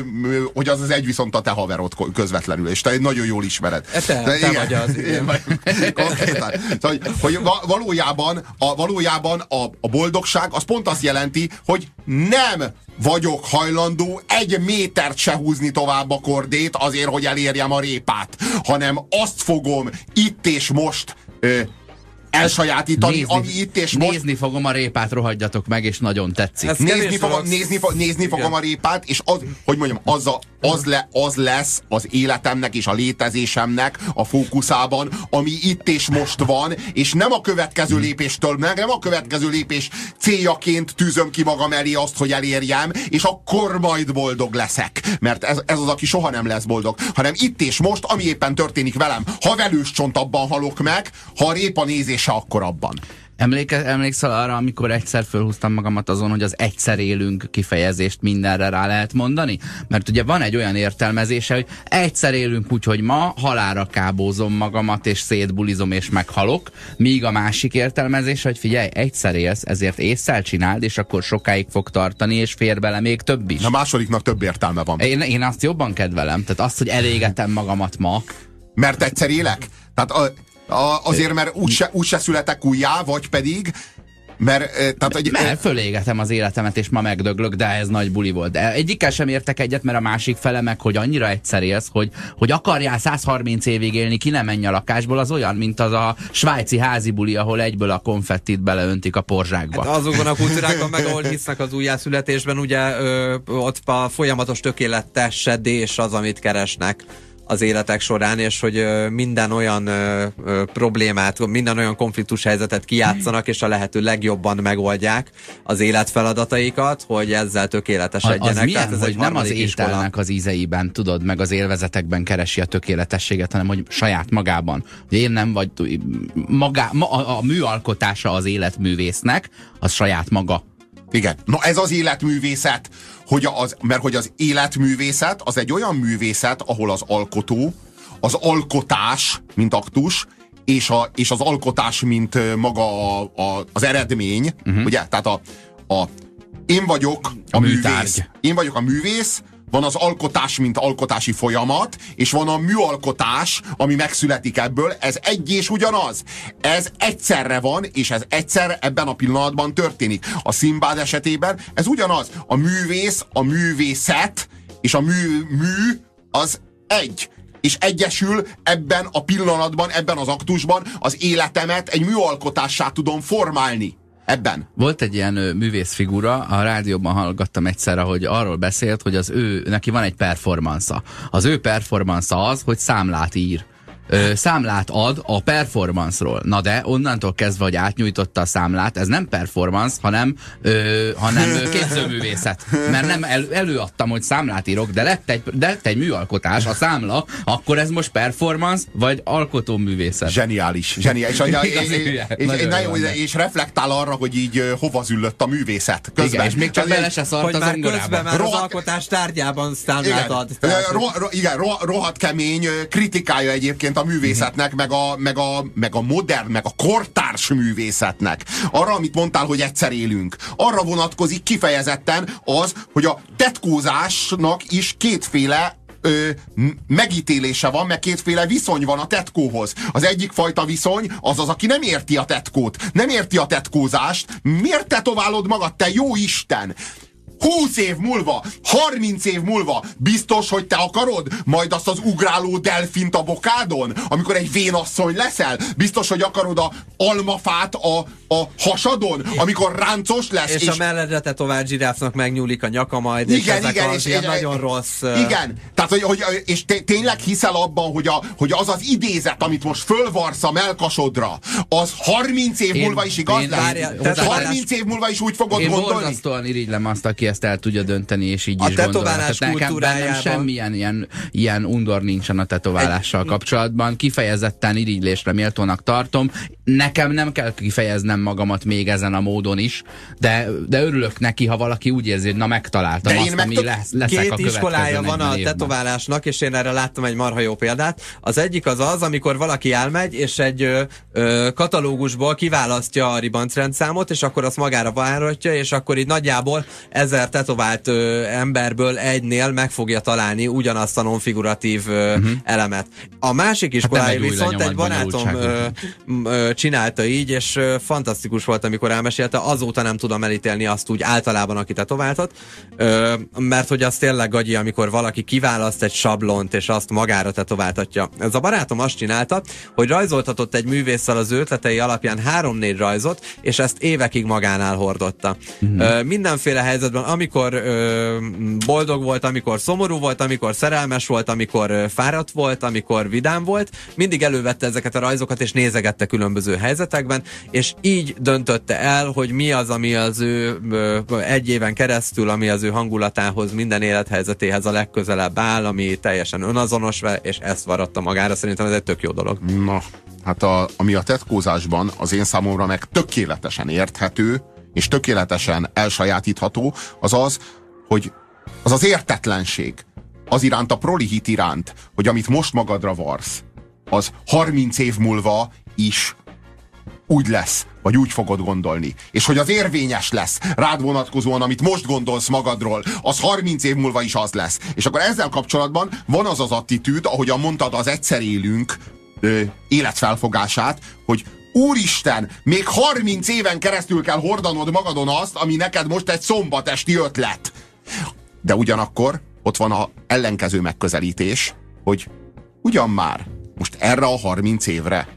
Speaker 3: hogy az az egy viszont a te haverod közvetlenül, és te nagyon jól ismered.
Speaker 1: E te, de, te igen, vagy az, igen. (laughs)
Speaker 3: Konkrétan. Szóval, hogy valójában, a, valójában a, a boldogság az pont azt jelenti, hogy nem vagyok hajlandó egy métert se húzni tovább a kordét azért, hogy elérjem a répát, hanem azt fogom itt és most ö, elsajátítani,
Speaker 2: nézni,
Speaker 3: ami itt és most...
Speaker 2: Nézni fogom a répát, rohadjatok meg, és nagyon tetszik.
Speaker 1: Ez
Speaker 3: Nézni fogom, nézni, fo- nézni fogom a répát, és az, hogy mondjam, az, a, az, le, az lesz az életemnek és a létezésemnek a fókuszában, ami itt és most van, és nem a következő lépéstől, meg nem a következő lépés céljaként tűzöm ki magam elé azt, hogy elérjem, és akkor majd boldog leszek. Mert ez, ez az, aki soha nem lesz boldog, hanem itt és most, ami éppen történik velem. Ha velős csont abban halok meg, ha a répa nézése, akkor abban.
Speaker 2: Emléke, emlékszel arra, amikor egyszer fölhúztam magamat azon, hogy az egyszer élünk kifejezést mindenre rá lehet mondani? Mert ugye van egy olyan értelmezése, hogy egyszer élünk úgy, hogy ma halára kábózom magamat, és szétbulizom, és meghalok, míg a másik értelmezése, hogy figyelj, egyszer élsz, ezért észszel csináld, és akkor sokáig fog tartani, és fér bele még több is.
Speaker 3: A másodiknak több értelme van.
Speaker 2: Én, én azt jobban kedvelem, tehát azt, hogy elégetem magamat ma,
Speaker 3: Mert egyszer élek? Tehát a, a, azért, mert úgyse, úgyse születek újjá, vagy pedig, mert, eh, tehát, hogy,
Speaker 2: Mert fölégetem az életemet, és ma megdöglök, de ez nagy buli volt. De egyikkel sem értek egyet, mert a másik fele meg, hogy annyira egyszer élsz, hogy, hogy akarjál 130 évig élni, ki nem menj a lakásból, az olyan, mint az a svájci házi buli, ahol egyből a konfettit beleöntik a porzsákba.
Speaker 1: Hát azokban a kultúrákban meg, ahol hisznek az újjászületésben, ugye ö, ott a folyamatos tökéletesedés az, amit keresnek az életek során, és hogy minden olyan problémát, minden olyan konfliktus helyzetet kijátszanak, és a lehető legjobban megoldják az életfeladataikat, hogy ezzel
Speaker 2: Az,
Speaker 1: tökéletesedjenek.
Speaker 2: az milyen,
Speaker 1: ez
Speaker 2: hogy
Speaker 1: egy
Speaker 2: nem az ételnek az ízeiben, tudod, meg az élvezetekben keresi a tökéletességet, hanem hogy saját magában. Hogy én nem vagy, magá, ma, a, a műalkotása az életművésznek, az saját maga.
Speaker 3: Igen. Na ez az életművészet, hogy az, mert hogy az életművészet az egy olyan művészet, ahol az alkotó, az alkotás, mint aktus, és, a, és az alkotás, mint maga a, a, az eredmény, uh-huh. ugye? Tehát a, a, én vagyok a,
Speaker 2: A
Speaker 3: művész. Én vagyok a művész, van az alkotás, mint alkotási folyamat, és van a műalkotás, ami megszületik ebből, ez egy és ugyanaz. Ez egyszerre van, és ez egyszer ebben a pillanatban történik. A Szimbád esetében ez ugyanaz. A művész, a művészet, és a mű, mű az egy és egyesül ebben a pillanatban, ebben az aktusban az életemet egy műalkotássá tudom formálni. Ebben.
Speaker 2: Volt egy ilyen művészfigura, a rádióban hallgattam egyszer, hogy arról beszélt, hogy az ő, neki van egy performansza. Az ő performansza az, hogy számlát ír. Ö, számlát ad a performansról. Na de onnantól kezdve, hogy átnyújtotta a számlát, ez nem performance, hanem, ö, hanem (laughs) képzőművészet. Mert nem el, előadtam, hogy számlát írok, de lett egy, de lett egy műalkotás, a számla, akkor ez most performance, vagy alkotóművészet.
Speaker 3: Zseniális. Zseniális. És, és,
Speaker 2: Igazi
Speaker 3: és,
Speaker 2: hülye.
Speaker 3: és,
Speaker 2: Nagyon
Speaker 3: és reflektál arra, hogy így hova züllött a művészet. Közben.
Speaker 2: Igen, és még csak
Speaker 3: Tehát
Speaker 2: bele se szart
Speaker 1: Hogy
Speaker 2: a
Speaker 1: már közben már az
Speaker 3: Rohadt-
Speaker 1: alkotás tárgyában számlát
Speaker 3: igen,
Speaker 1: ad. Tehát,
Speaker 3: ro, ro, igen ro, rohadt kemény kritikája egyébként a művészetnek, meg, a, meg, a, meg a modern, meg a kortárs művészetnek. Arra, amit mondtál, hogy egyszer élünk. Arra vonatkozik kifejezetten az, hogy a tetkózásnak is kétféle ö, megítélése van, meg kétféle viszony van a tetkóhoz. Az egyik fajta viszony az az, aki nem érti a tetkót, nem érti a tetkózást. Miért tetoválod magad, te jó Isten? 20 év múlva, 30 év múlva biztos, hogy te akarod majd azt az ugráló delfint a bokádon, amikor egy vénasszony leszel? Biztos, hogy akarod a almafát a, a hasadon, amikor ráncos lesz?
Speaker 1: és, és a melledre tetovált zsiráfnak megnyúlik a nyaka majd, és
Speaker 3: igen,
Speaker 1: ezek
Speaker 3: igen,
Speaker 1: az
Speaker 3: és,
Speaker 1: ilyen
Speaker 3: és,
Speaker 1: nagyon rossz...
Speaker 3: Igen, tehát, hogy, hogy és té- tényleg hiszel abban, hogy, a, hogy az az idézet, amit most fölvarsz a melkasodra, az 30 év
Speaker 2: Én-
Speaker 3: múlva is igaz
Speaker 2: én-
Speaker 3: lesz?
Speaker 1: tetoválás-
Speaker 3: 30 év múlva is úgy fogod
Speaker 2: Én
Speaker 3: gondolni?
Speaker 2: borzasztóan irigylem azt, aki ezt el tudja dönteni, és így
Speaker 1: A
Speaker 2: is gondol.
Speaker 1: tetoválás
Speaker 2: Tehát nekem bennem semmilyen ilyen, ilyen undor nincsen a tetoválással kapcsolatban. Kifejezetten irigylésre méltónak tartom. Nekem nem kell kifejeznem magamat még ezen a módon is, de, de örülök neki, ha valaki úgy érzi, hogy na megtaláltam
Speaker 3: De én
Speaker 2: azt,
Speaker 3: meg
Speaker 2: ami
Speaker 3: tök-
Speaker 2: lesz, leszek a
Speaker 1: Két
Speaker 2: következő
Speaker 1: iskolája van
Speaker 2: 40
Speaker 1: a
Speaker 2: évben.
Speaker 1: tetoválásnak, és én erre láttam egy marha jó példát. Az egyik az az, amikor valaki elmegy, és egy ö, ö, katalógusból kiválasztja a ribancrendszámot, és akkor azt magára váratja, és akkor így nagyjából ezer tetovált ö, emberből egynél meg fogja találni ugyanazt a nonfiguratív ö,
Speaker 2: Mhm.
Speaker 1: elemet. A másik iskolája
Speaker 2: nem egy új
Speaker 1: viszont egy barátom ö, ö, csinálta így, és ö, fantasztikus volt, amikor elmesélte. Azóta nem tudom elítélni azt úgy általában, aki tetováltat, ö, mert hogy az tényleg gagyi, amikor valaki kiválaszt egy sablont, és azt magára tetováltatja. Ez a barátom azt csinálta, hogy rajzoltatott egy művésszel az ötletei alapján három-négy rajzot, és ezt évekig magánál hordotta. Mm. Ö, mindenféle helyzetben, amikor ö, boldog volt, amikor szomorú volt, amikor szerelmes volt, amikor fáradt volt, amikor vidám volt, mindig elővette ezeket a rajzokat, és nézegette különböző helyzetekben, és így döntötte el, hogy mi az, ami az ő ö, egy éven keresztül, ami az ő hangulatához, minden élethelyzetéhez a legközelebb áll, ami teljesen önazonos és ezt varatta magára. Szerintem ez egy tök jó dolog.
Speaker 3: Na, hát a, ami a tetkózásban az én számomra meg tökéletesen érthető, és tökéletesen elsajátítható, az az, hogy az az értetlenség, az iránt, a prolihit iránt, hogy amit most magadra varsz, az 30 év múlva is úgy lesz, vagy úgy fogod gondolni. És hogy az érvényes lesz rád vonatkozóan, amit most gondolsz magadról, az 30 év múlva is az lesz. És akkor ezzel kapcsolatban van az az attitűd, ahogyan mondtad, az egyszer élünk ö, életfelfogását, hogy Úristen, még 30 éven keresztül kell hordanod magadon azt, ami neked most egy szombatesti ötlet. De ugyanakkor ott van a ellenkező megközelítés, hogy ugyan már, most erre a 30 évre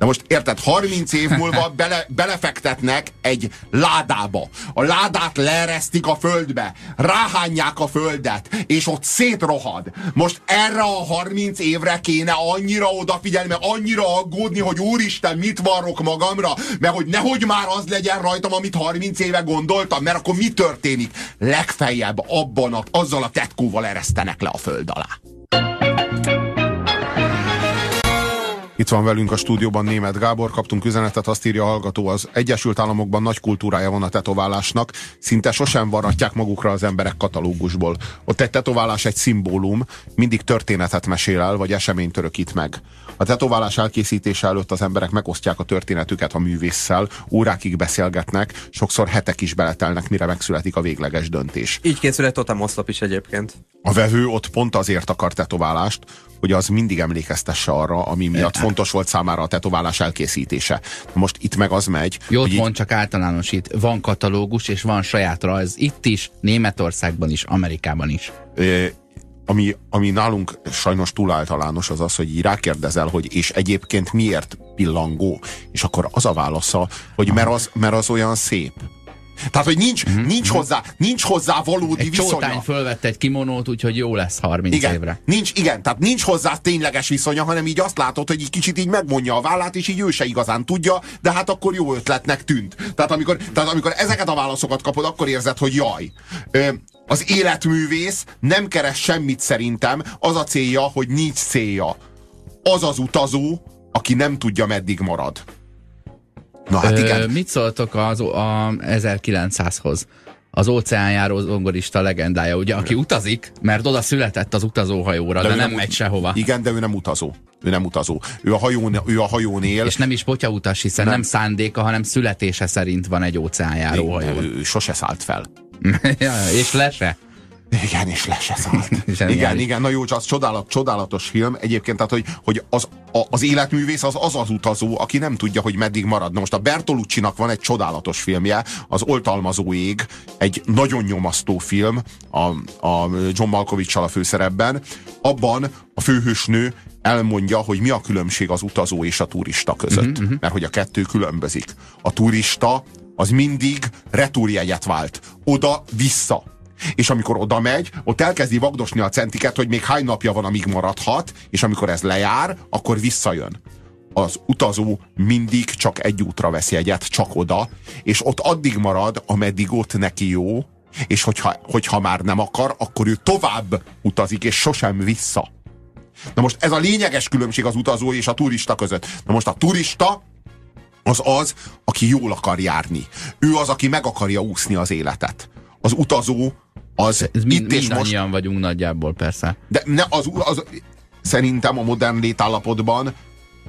Speaker 3: de most érted, 30 év múlva bele, belefektetnek egy ládába. A ládát leeresztik a földbe, ráhányják a földet, és ott szétrohad. Most erre a 30 évre kéne annyira odafigyelni, mert annyira aggódni, hogy úristen, mit varrok magamra, mert hogy nehogy már az legyen rajtam, amit 30 éve gondoltam, mert akkor mi történik? Legfeljebb abban a, azzal a tetkóval eresztenek le a föld alá. Itt van velünk a stúdióban német Gábor, kaptunk üzenetet, azt írja a hallgató, az Egyesült Államokban nagy kultúrája van a tetoválásnak, szinte sosem varratják magukra az emberek katalógusból. Ott egy tetoválás egy szimbólum, mindig történetet mesél el, vagy eseményt örökít meg. A tetoválás elkészítése előtt az emberek megosztják a történetüket a művésszel, órákig beszélgetnek, sokszor hetek is beletelnek, mire megszületik a végleges döntés.
Speaker 1: Így készül egy totem oszlop is egyébként.
Speaker 3: A vevő ott pont azért akar tetoválást, hogy az mindig emlékeztesse arra, ami miatt fontos volt számára a tetoválás elkészítése. Most itt meg az megy.
Speaker 2: Jót mond, csak általánosít. Van katalógus, és van saját rajz. Itt is, Németországban is, Amerikában is.
Speaker 3: Ö, ami, ami nálunk sajnos túl általános az az, hogy így rákérdezel, hogy és egyébként miért pillangó? És akkor az a válasza, hogy mert az, mert az olyan szép. Tehát, hogy nincs, mm-hmm. nincs, hozzá, nincs hozzá valódi
Speaker 2: Egy
Speaker 3: viszonya.
Speaker 2: fölvette egy kimonót, úgyhogy jó lesz 30
Speaker 3: Igen,
Speaker 2: évre.
Speaker 3: nincs, igen, tehát nincs hozzá tényleges viszonya, hanem így azt látod, hogy egy kicsit így megmondja a vállát, és így ő se igazán tudja, de hát akkor jó ötletnek tűnt. Tehát amikor, tehát amikor ezeket a válaszokat kapod, akkor érzed, hogy jaj. Ö, az életművész nem keres semmit szerintem, az a célja, hogy nincs célja. Az az utazó, aki nem tudja, meddig marad. Na hát igen.
Speaker 2: Ö, mit szóltok az, a 1900-hoz? Az óceánjáró zongorista legendája, ugye, aki utazik, mert oda született az utazóhajóra, de, de nem
Speaker 3: ut-
Speaker 2: megy sehova.
Speaker 3: Igen, de ő nem utazó. Ő nem utazó. Ő a hajón, ő a hajón él.
Speaker 2: És nem is potyautas, hiszen nem.
Speaker 3: Nem.
Speaker 2: nem szándéka, hanem születése szerint van egy óceánjáró hajó.
Speaker 3: ő, ő sose szállt fel. (laughs)
Speaker 2: ja, és le se.
Speaker 3: Igen, és le se szállt. (laughs) Igen, igen, na jó, az csodálat, csodálatos film. Egyébként, tehát, hogy, hogy az, a, az életművész az az az utazó, aki nem tudja, hogy meddig marad. Na most a Bertolucci-nak van egy csodálatos filmje, az Oltalmazó ég, egy nagyon nyomasztó film, a, a John malkovich a főszerepben. Abban a főhősnő elmondja, hogy mi a különbség az utazó és a turista között. Uh-huh. Mert hogy a kettő különbözik. A turista az mindig retúrjegyet vált. Oda-vissza. És amikor oda megy, ott elkezdi vagdosni a centiket, hogy még hány napja van, amíg maradhat, és amikor ez lejár, akkor visszajön. Az utazó mindig csak egy útra vesz jegyet, csak oda, és ott addig marad, ameddig ott neki jó, és hogyha, hogyha már nem akar, akkor ő tovább utazik, és sosem vissza. Na most ez a lényeges különbség az utazó és a turista között. Na most a turista az az, aki jól akar járni. Ő az, aki meg akarja úszni az életet. Az utazó az
Speaker 2: Ez mind,
Speaker 3: itt és most
Speaker 2: vagyunk nagyjából, persze.
Speaker 3: de ne, az, az, szerintem a modern létállapotban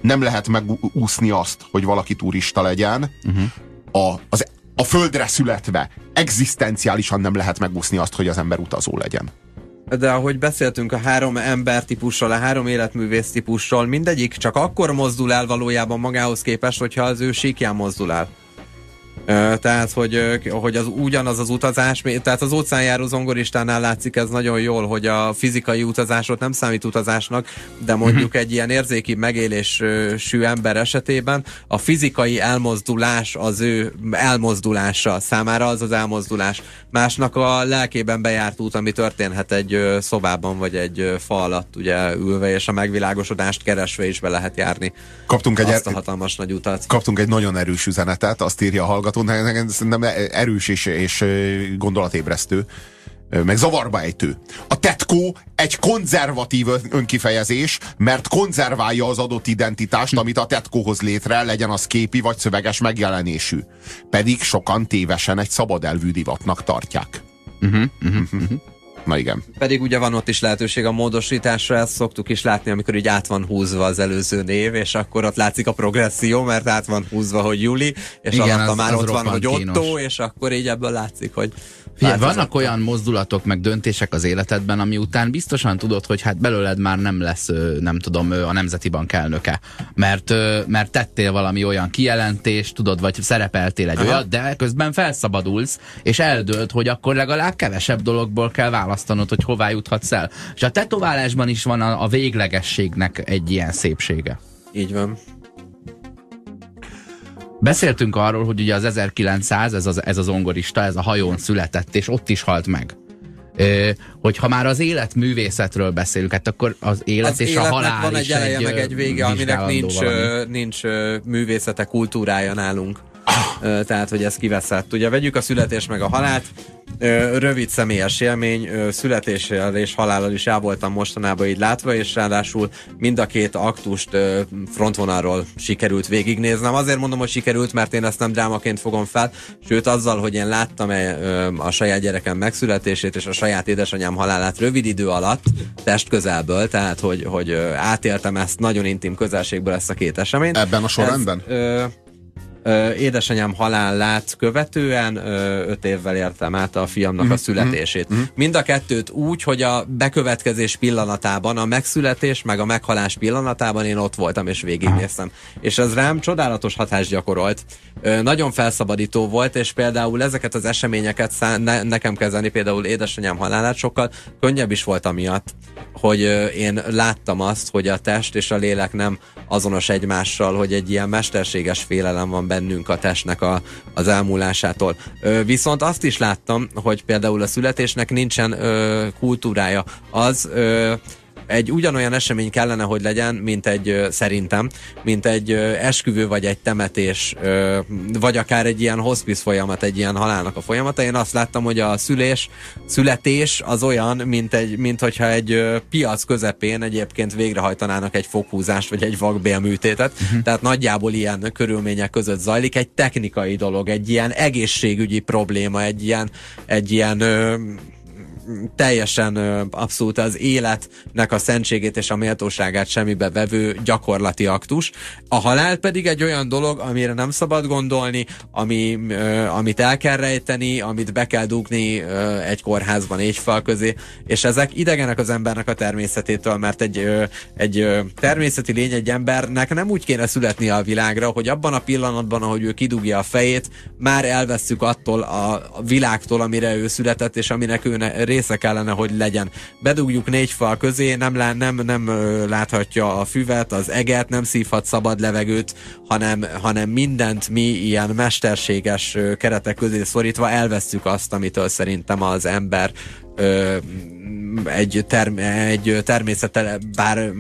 Speaker 3: nem lehet megúszni azt, hogy valaki turista legyen. Uh-huh. A, az, a földre születve egzisztenciálisan nem lehet megúszni azt, hogy az ember utazó legyen.
Speaker 1: de ahogy beszéltünk a három ember típusról, a három életművész típusról, mindegyik csak akkor mozdul el valójában magához képest, hogyha az ő síkján mozdul el. Tehát, hogy, hogy az ugyanaz az utazás, tehát az óceánjáró zongoristánál látszik ez nagyon jól, hogy a fizikai utazásot nem számít utazásnak, de mondjuk uh-huh. egy ilyen érzéki megélésű ember esetében a fizikai elmozdulás az ő elmozdulása számára az az elmozdulás. Másnak a lelkében bejárt út, ami történhet egy szobában vagy egy fa alatt ugye ülve, és a megvilágosodást keresve is be lehet járni.
Speaker 3: Kaptunk egy,
Speaker 1: azt a hatalmas nagy utat.
Speaker 3: Kaptunk egy nagyon erős üzenetet, azt írja a hallgató, hallgató, szerintem erős és, és gondolatébresztő meg zavarba ejtő. A tetkó egy konzervatív önkifejezés, mert konzerválja az adott identitást, amit a tetkóhoz létre, legyen az képi vagy szöveges megjelenésű. Pedig sokan tévesen egy szabad elvű divatnak tartják. Uh-huh, uh-huh, uh-huh. Na igen.
Speaker 1: Pedig ugye van ott is lehetőség a módosításra, ezt szoktuk is látni, amikor így át van húzva az előző név, és akkor ott látszik a progresszió, mert át van húzva, hogy Juli, és igen, alatta az, már az ott van, hogy Otto, és akkor így ebből látszik, hogy
Speaker 2: Figyelj, vannak olyan mozdulatok, meg döntések az életedben, ami után biztosan tudod, hogy hát belőled már nem lesz, nem tudom, a Nemzeti Bank elnöke. Mert, mert tettél valami olyan kijelentést, tudod, vagy szerepeltél egy Aha. olyat, de közben felszabadulsz, és eldölt, hogy akkor legalább kevesebb dologból kell választanod, hogy hová juthatsz el. És a tetoválásban is van a, a véglegességnek egy ilyen szépsége.
Speaker 1: Így van.
Speaker 2: Beszéltünk arról, hogy ugye az 1900, ez az, ez az ongorista, ez a hajón született, és ott is halt meg. Ö, hogyha már az életművészetről beszélünk, hát akkor az élet
Speaker 1: az
Speaker 2: és a halál
Speaker 1: van egy eleje, meg egy vége, aminek nincs, valami. nincs művészete, kultúrája nálunk. Tehát, hogy ez kiveszett. Ugye vegyük a születés meg a halált, rövid személyes élmény, születéssel és halállal is el voltam mostanában így látva, és ráadásul mind a két aktust frontvonalról sikerült végignéznem. Azért mondom, hogy sikerült, mert én ezt nem drámaként fogom fel, sőt azzal, hogy én láttam a saját gyerekem megszületését és a saját édesanyám halálát rövid idő alatt, test közelből, tehát hogy, hogy átéltem ezt nagyon intim közelségből ezt a két eseményt.
Speaker 3: Ebben a sorrendben? Ez,
Speaker 1: édesanyám halálát követően öt évvel értem át a fiamnak mm-hmm. a születését. Mm-hmm. Mind a kettőt úgy, hogy a bekövetkezés pillanatában, a megszületés meg a meghalás pillanatában én ott voltam és végignéztem. És ez rám csodálatos hatást gyakorolt. Nagyon felszabadító volt, és például ezeket az eseményeket szá- ne- nekem kezelni, például édesanyám halálát sokkal könnyebb is volt amiatt, hogy én láttam azt, hogy a test és a lélek nem azonos egymással, hogy egy ilyen mesterséges félelem van bennünk a testnek a, az elmúlásától. Ö, viszont azt is láttam, hogy például a születésnek nincsen ö, kultúrája. Az ö, egy ugyanolyan esemény kellene, hogy legyen, mint egy, szerintem, mint egy esküvő, vagy egy temetés, vagy akár egy ilyen hospice folyamat, egy ilyen halálnak a folyamata. Én azt láttam, hogy a szülés, születés az olyan, mint, egy, mint hogyha egy piac közepén egyébként végrehajtanának egy foghúzást, vagy egy vakbélműtétet. Uh-huh. Tehát nagyjából ilyen körülmények között zajlik. Egy technikai dolog, egy ilyen egészségügyi probléma, egy ilyen, egy ilyen teljesen abszolút az életnek a szentségét és a méltóságát semmibe vevő gyakorlati aktus. A halál pedig egy olyan dolog, amire nem szabad gondolni, ami, amit el kell rejteni, amit be kell dugni egy kórházban négy fal közé, és ezek idegenek az embernek a természetétől, mert egy, egy természeti lény egy embernek nem úgy kéne születni a világra, hogy abban a pillanatban, ahogy ő kidugja a fejét, már elveszük attól a világtól, amire ő született, és aminek ő része kellene, hogy legyen. Bedugjuk négy fal közé, nem, lá, nem, nem láthatja a füvet, az eget, nem szívhat szabad levegőt, hanem, hanem mindent mi ilyen mesterséges keretek közé szorítva elveszük azt, amitől szerintem az ember ö, egy, term, egy természettel bár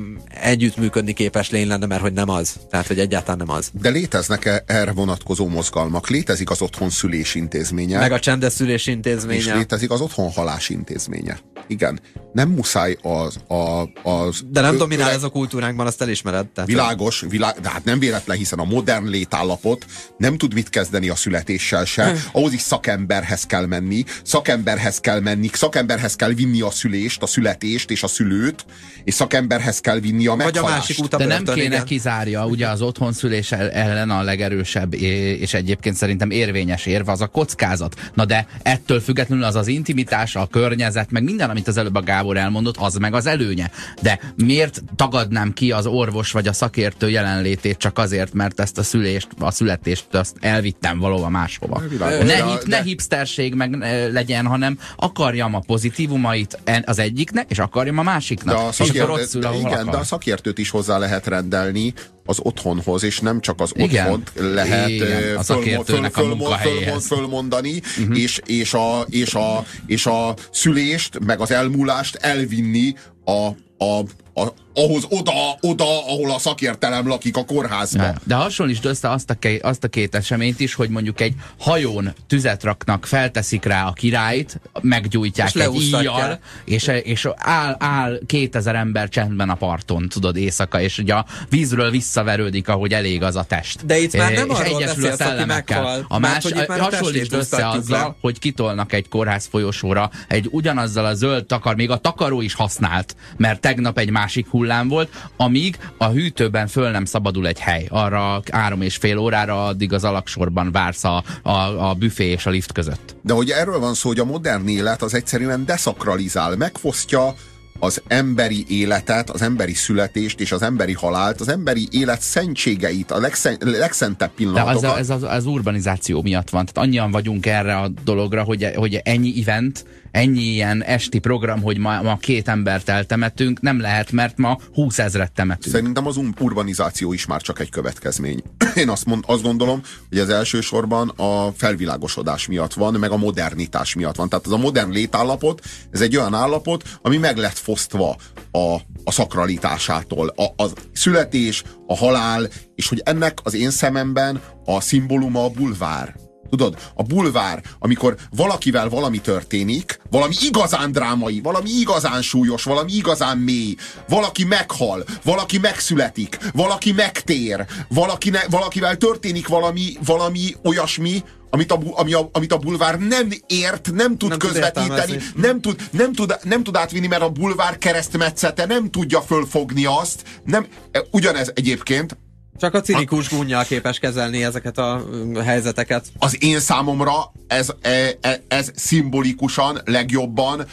Speaker 1: együttműködni képes lény lenne, mert hogy nem az. Tehát, hogy egyáltalán nem az.
Speaker 3: De léteznek -e erre vonatkozó mozgalmak? Létezik az otthon szülés intézménye.
Speaker 1: Meg a csendes szülés intézménye. És
Speaker 3: létezik az otthon halás intézménye. Igen. Nem muszáj az... A, az
Speaker 1: de nem dominál ö, ez a kultúránkban, azt elismered.
Speaker 3: Tehát világos, világ, de hát nem véletlen, hiszen a modern létállapot nem tud mit kezdeni a születéssel se. Ahhoz is szakemberhez kell menni. Szakemberhez kell menni, szakemberhez kell vinni a szülést a születést és a szülőt, és szakemberhez kell vinni a meghalást. Vagy a másik
Speaker 2: út a De nem kéne igen. kizárja, ugye az otthon szülés ellen a legerősebb, és egyébként szerintem érvényes érve az a kockázat. Na de ettől függetlenül az az intimitás, a környezet, meg minden, ami amit az előbb a Gábor elmondott, az meg az előnye. De miért tagadnám ki az orvos vagy a szakértő jelenlétét csak azért, mert ezt a szülést, a születést azt elvittem valahova máshova. Ne, hip, ne hipsterség meg legyen, hanem akarjam a pozitívumait az egyiknek, és akarjam a másiknak.
Speaker 3: De a, szakértő,
Speaker 2: szül,
Speaker 3: de, igen,
Speaker 2: akar.
Speaker 3: de a szakértőt is hozzá lehet rendelni az otthonhoz, és nem csak az
Speaker 2: Igen.
Speaker 3: otthont lehet
Speaker 2: Igen,
Speaker 3: ö,
Speaker 2: a
Speaker 3: fölmo-
Speaker 2: szakértőnek a
Speaker 3: fölmo-
Speaker 2: munkahelyéhez. Mhm.
Speaker 3: fölmondani, és, és, a, és, a, és a szülést, meg az elmúlást elvinni a, a, a, ahhoz oda, oda, ahol a szakértelem lakik a kórházba.
Speaker 2: Ja, De hasonlítsd össze azt a, ke- azt a két eseményt is, hogy mondjuk egy hajón tüzet raknak, felteszik rá a királyt, meggyújtják
Speaker 1: És
Speaker 2: egy íjjal, és, és áll, áll 2000 ember csendben a parton, tudod, éjszaka, és ugye a vízről visszaverődik, ahogy elég az a test.
Speaker 1: De itt már nem
Speaker 2: és
Speaker 1: arról
Speaker 2: egyesül
Speaker 1: beszélsz, aki meghal,
Speaker 2: A
Speaker 1: mert
Speaker 2: más,
Speaker 1: hogy itt már a
Speaker 2: hasonlítsd össze azzal,
Speaker 1: le.
Speaker 2: hogy kitolnak egy kórház folyosóra egy ugyanazzal a zöld takar, még a takaró is használt, mert tegnap egy másik hullám volt, amíg a hűtőben föl nem szabadul egy hely. Arra három és fél órára addig az alaksorban vársz a, a, a büfé és a lift között.
Speaker 3: De hogy erről van szó, hogy a modern élet az egyszerűen deszakralizál, megfosztja az emberi életet, az emberi születést és az emberi halált, az emberi élet szentségeit, a legszen, legszentebb
Speaker 2: De
Speaker 3: pillanatokat.
Speaker 2: az, ez az, az urbanizáció miatt van. Tehát annyian vagyunk erre a dologra, hogy, hogy ennyi event, ennyi ilyen esti program, hogy ma, ma két embert eltemetünk, nem lehet, mert ma 20 ezret temetünk.
Speaker 3: Szerintem az urbanizáció is már csak egy következmény. (clears throat) Én azt, mond, azt gondolom, hogy ez elsősorban a felvilágosodás miatt van, meg a modernitás miatt van. Tehát az a modern létállapot, ez egy olyan állapot, ami meg lett fosztva a, a szakralitásától. A, a születés, a halál, és hogy ennek az én szememben a szimbóluma a bulvár. Tudod, a bulvár, amikor valakivel valami történik, valami igazán drámai, valami igazán súlyos, valami igazán mély, valaki meghal, valaki megszületik, valaki megtér, valakine, valakivel történik valami, valami olyasmi, amit a, ami a, amit a bulvár nem ért, nem tud
Speaker 1: Nem tud
Speaker 3: közvetíteni,
Speaker 1: értelmezni.
Speaker 3: nem tud, nem, tud, nem tud átvinni, mert a bulvár keresztmetszete nem tudja fölfogni azt. Nem, ugyanez egyébként
Speaker 1: Csak a cinikus gunnyal képes kezelni ezeket a ö, helyzeteket.
Speaker 3: az én számomra ez, e- e- ez szimbolikusan legjobban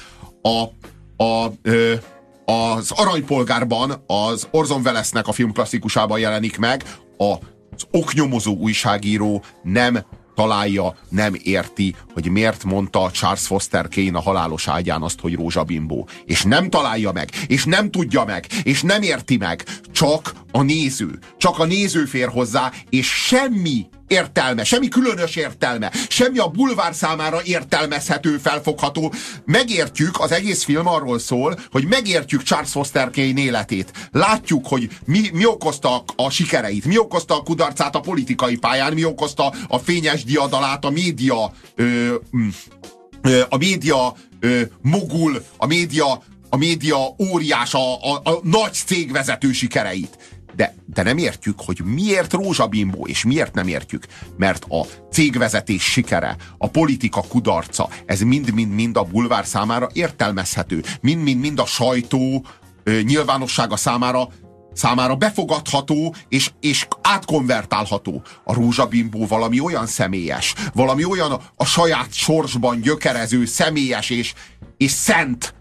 Speaker 3: a, a, az Aranypolgárban, az Orson Wellesnek a film klasszikusában jelenik meg, az oknyomozó újságíró nem találja, nem érti, hogy miért mondta Charles Foster Kane a halálos ágyán azt, hogy rózsabimbó. És nem találja meg, és nem tudja meg, és nem érti meg. Csak a néző. Csak a néző fér hozzá, és semmi értelme, semmi különös értelme, semmi a bulvár számára értelmezhető, felfogható. Megértjük, az egész film arról szól, hogy megértjük Charles Foster Kane életét. Látjuk, hogy mi, mi okozta a, sikereit, mi okozta a kudarcát a politikai pályán, mi okozta a fényes diadalát, a média ö, mm, ö, a média ö, mogul, a média, a média óriás, a, a, a nagy cégvezető sikereit. De, de nem értjük, hogy miért rózsabimbó, és miért nem értjük. Mert a cégvezetés sikere, a politika kudarca, ez mind-mind-mind a bulvár számára értelmezhető. Mind-mind-mind a sajtó ö, nyilvánossága számára számára befogadható és, és átkonvertálható. A rózsabimbó valami olyan személyes, valami olyan a, saját sorsban gyökerező, személyes és, és szent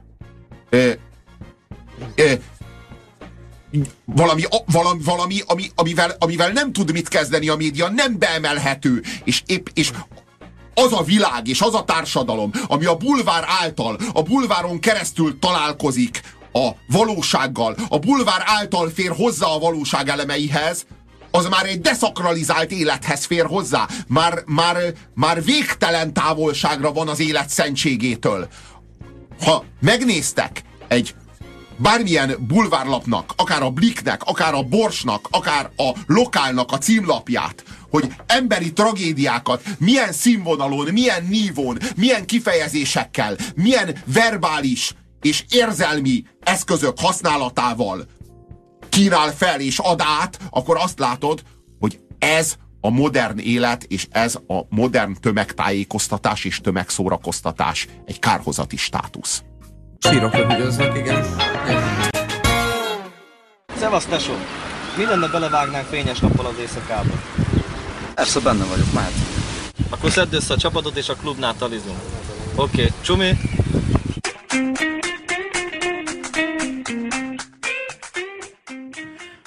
Speaker 3: ö, ö, valami, valami, valami ami, amivel, amivel nem tud mit kezdeni a média, nem beemelhető, és épp, és az a világ és az a társadalom, ami a bulvár által, a bulváron keresztül találkozik a valósággal, a bulvár által fér hozzá a valóság elemeihez, az már egy deszakralizált élethez fér hozzá. Már, már, már végtelen távolságra van az élet szentségétől. Ha megnéztek egy bármilyen bulvárlapnak, akár a Bliknek, akár a Borsnak, akár a Lokálnak a címlapját, hogy emberi tragédiákat milyen színvonalon, milyen nívón, milyen kifejezésekkel, milyen verbális és érzelmi eszközök használatával kínál fel és ad át, akkor azt látod, hogy ez a modern élet, és ez a modern tömegtájékoztatás és tömegszórakoztatás egy kárhozati státusz.
Speaker 1: Sírokra hügyöznek, igen.
Speaker 4: Szevasz, tesó! Mi lenne belevágnánk fényes nappal az éjszakába?
Speaker 5: Persze benne vagyok, már.
Speaker 4: Akkor szedd össze a csapatot és a klubnál talizunk. Oké, okay, csumi!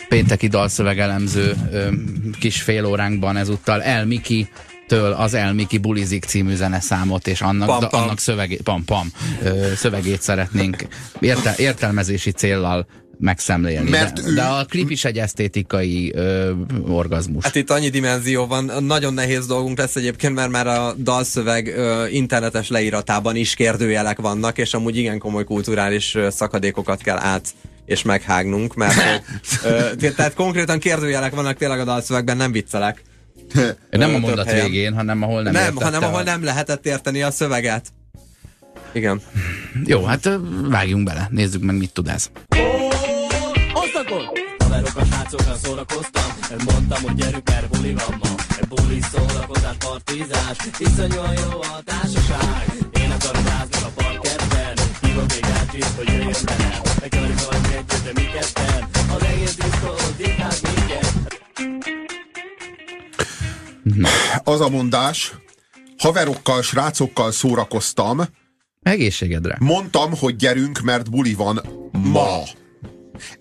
Speaker 2: Pénteki dalszövegelemző kis fél óránkban ezúttal El Miki től az El Miki Bulizik című zeneszámot és annak,
Speaker 1: Pam, pam.
Speaker 2: annak szövegét, pam, pam, ö, szövegét szeretnénk értel, értelmezési céllal megszemlélni.
Speaker 3: Mert
Speaker 2: de,
Speaker 3: ő-
Speaker 2: de a klip is egy esztétikai ö, orgazmus.
Speaker 1: Hát itt annyi dimenzió van, nagyon nehéz dolgunk lesz egyébként, mert már a dalszöveg ö, internetes leíratában is kérdőjelek vannak, és amúgy igen komoly kulturális szakadékokat kell át és meghágnunk, mert ö, tehát konkrétan kérdőjelek vannak tényleg a dalszövegben, nem viccelek.
Speaker 2: Nem a mondat
Speaker 1: helyen.
Speaker 2: végén, hanem ahol nem
Speaker 1: Nem, hanem ahol
Speaker 2: a-
Speaker 1: nem lehetett érteni a szöveget. Igen.
Speaker 2: Jó, hát vágjunk bele, nézzük meg, mit tud ez.
Speaker 6: Haverokkal, srácokkal szórakoztam. Mondtam, hogy gyerünk, mert buli van ma. Buli szórakozás, partizás. Iszonyúan jó a társaság. Én akarok rázni a parketten Hívok még ácsit, hogy jöjjön velem Nekem is vagy együtt, de mi ketten? Az egész diszkó, diktál minket
Speaker 3: Az a mondás, haverokkal, srácokkal szórakoztam,
Speaker 2: Egészségedre.
Speaker 3: mondtam, hogy gyerünk, mert buli van ma.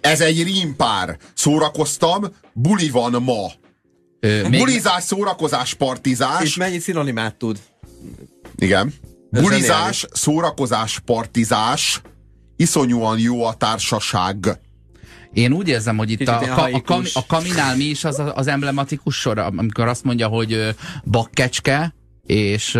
Speaker 3: Ez egy rímpár. Szórakoztam, buli van ma.
Speaker 2: Ö, még,
Speaker 3: Bulizás, szórakozás, partizás.
Speaker 1: És mennyi szinonimát tud?
Speaker 3: Igen.
Speaker 1: Ez
Speaker 3: Bulizás, szórakozás, partizás. Iszonyúan jó a társaság.
Speaker 2: Én úgy érzem, hogy itt
Speaker 1: Kicsit
Speaker 2: a, a, a, kam, a kaminál mi is az, az emblematikus sor, amikor azt mondja, hogy bakkecske, és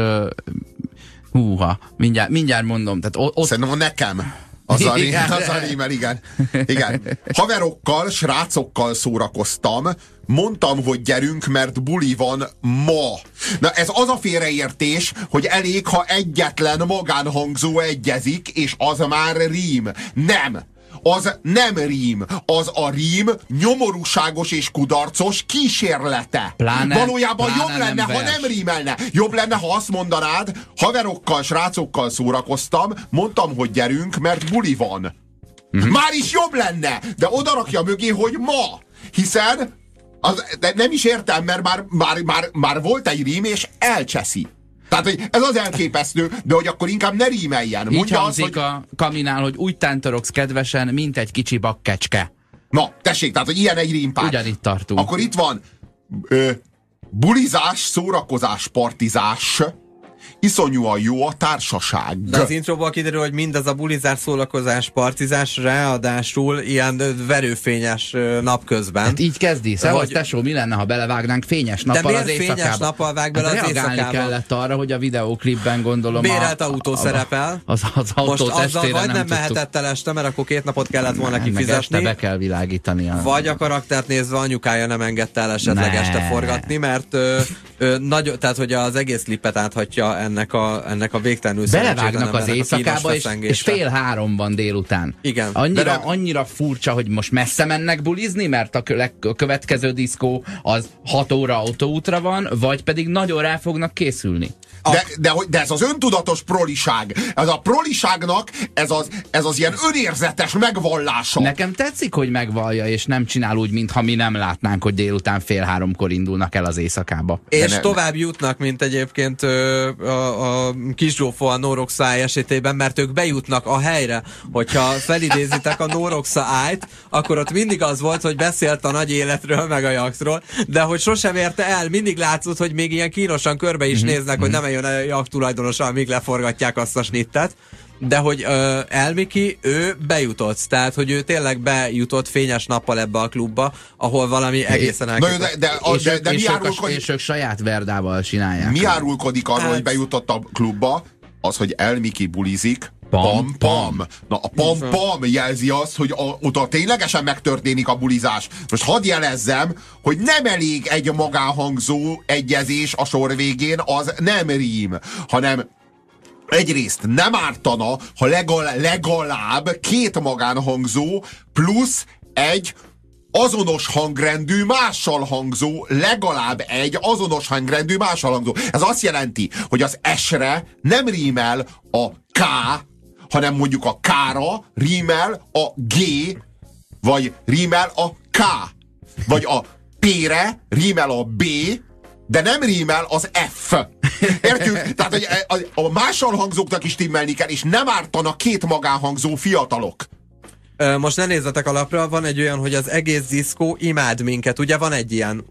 Speaker 2: húha, mindjárt, mindjárt mondom, tehát ott
Speaker 3: Szerintem nekem. Az a,
Speaker 2: Igen.
Speaker 3: az a rímel, igen. igen. Haverokkal, srácokkal szórakoztam, mondtam, hogy gyerünk, mert buli van ma. Na ez az a félreértés, hogy elég, ha egyetlen magánhangzó egyezik, és az már rím. Nem. Az nem rím. Az a rím nyomorúságos és kudarcos kísérlete.
Speaker 2: Pláne-
Speaker 3: Valójában
Speaker 2: pláne
Speaker 3: jobb lenne,
Speaker 2: nem
Speaker 3: ha nem rímelne. Jobb lenne, ha azt mondanád, haverokkal, srácokkal szórakoztam, mondtam, hogy gyerünk, mert buli van.
Speaker 2: Mhm.
Speaker 3: Már is jobb lenne, de oda rakja mögé, hogy ma. Hiszen az, de nem is értem, mert már, már, már, már volt egy rím, és elcseszi. Tehát, hogy ez az elképesztő, de hogy akkor inkább ne rímeljen.
Speaker 2: így
Speaker 3: Mondja azt,
Speaker 2: hangzik
Speaker 3: hogy...
Speaker 2: a kaminál, hogy úgy tántorogsz kedvesen, mint egy kicsi bakkecske.
Speaker 3: Na, tessék, tehát, hogy ilyen egy rímpár.
Speaker 2: Ugyanitt tartunk.
Speaker 3: Akkor itt van ö, bulizás, szórakozás, partizás, iszonyúan jó a társaság.
Speaker 1: De az intróból kiderül, hogy mindez a bulizás, szórakozás, partizás, ráadásul ilyen verőfényes napközben.
Speaker 2: Hát így kezdi. Szevasz,
Speaker 1: Hogy-
Speaker 2: tesó, mi lenne, ha belevágnánk fényes nappal
Speaker 1: miért
Speaker 2: az
Speaker 1: fényes
Speaker 2: éjszakába?
Speaker 1: nappal vág bele
Speaker 2: hát
Speaker 1: az éjszakába?
Speaker 2: kellett arra, hogy a videóklipben gondolom
Speaker 1: Bérelt
Speaker 2: a,
Speaker 1: autó
Speaker 2: a,
Speaker 1: szerepel.
Speaker 2: Az, az autó
Speaker 1: Most azzal vagy
Speaker 2: nem,
Speaker 1: nem,
Speaker 2: tudtuk.
Speaker 1: mehetett el este, mert akkor két napot kellett volna
Speaker 2: este
Speaker 1: kifizetni.
Speaker 2: be kell világítani. A...
Speaker 1: Vagy a karaktert nézve anyukája nem engedte el esetleg
Speaker 2: Ne.
Speaker 1: este forgatni, mert ö, ö, nagy, tehát hogy az egész klipet áthatja ennek a, ennek a végtelenül
Speaker 2: Belevágnak az éjszakába, és, és fél három van délután.
Speaker 1: Igen.
Speaker 2: Annyira,
Speaker 3: De nem-
Speaker 2: annyira furcsa, hogy most messze mennek bulizni, mert a, kö- a következő diszkó az 6 óra autóútra van, vagy pedig nagyon rá fognak készülni.
Speaker 3: De, de, de ez az öntudatos proliság. Ez a proliságnak ez az, ez az ilyen önérzetes megvallása.
Speaker 2: Nekem tetszik, hogy megvallja, és nem csinál úgy, mintha mi nem látnánk, hogy délután fél háromkor indulnak el az éjszakába.
Speaker 1: És
Speaker 3: ne-
Speaker 1: tovább jutnak, mint egyébként ö, a, a kis zsófó a Noroxa esetében, mert ők bejutnak a helyre. Hogyha felidézitek a Noroxa ájt, akkor ott mindig az volt, hogy beszélt a nagy életről, meg a jaktról, de hogy sosem érte el, mindig látszott, hogy még ilyen kínosan körbe is néznek, hogy nem eljön a jakt tulajdonosa, amíg leforgatják azt a snittet. De hogy ö, Elmiki, ő bejutott, tehát hogy ő tényleg bejutott fényes nappal ebbe a klubba, ahol valami egészen elképesztő.
Speaker 3: de, de, a,
Speaker 2: és,
Speaker 3: de,
Speaker 2: ők,
Speaker 3: de mi árulkodik,
Speaker 2: és ők saját verdával csinálják.
Speaker 3: mi árulkodik arról,
Speaker 1: Hát-
Speaker 3: hogy bejutott a klubba? Az, hogy Elmiki bulizik,
Speaker 2: Pam,
Speaker 3: pam, pam. Na, a pam, pam jelzi azt, hogy a, oda ténylegesen megtörténik a bulizás. Most hadd jelezzem, hogy nem elég egy magánhangzó egyezés a sor végén, az nem rím, hanem egyrészt nem ártana, ha legal, legalább két magánhangzó plusz egy azonos hangrendű mással hangzó, legalább egy azonos hangrendű mással hangzó. Ez azt jelenti, hogy az S-re nem rímel a K, hanem mondjuk a K-ra rímel a G, vagy rímel a K, vagy a P-re rímel a B, de nem rímel az F. Értjük? Tehát hogy a, a mással hangzóknak is timmelni kell, és nem ártanak két magánhangzó fiatalok.
Speaker 1: Most ne nézzetek alapra, van egy olyan, hogy az egész diszkó imád minket. Ugye van egy ilyen,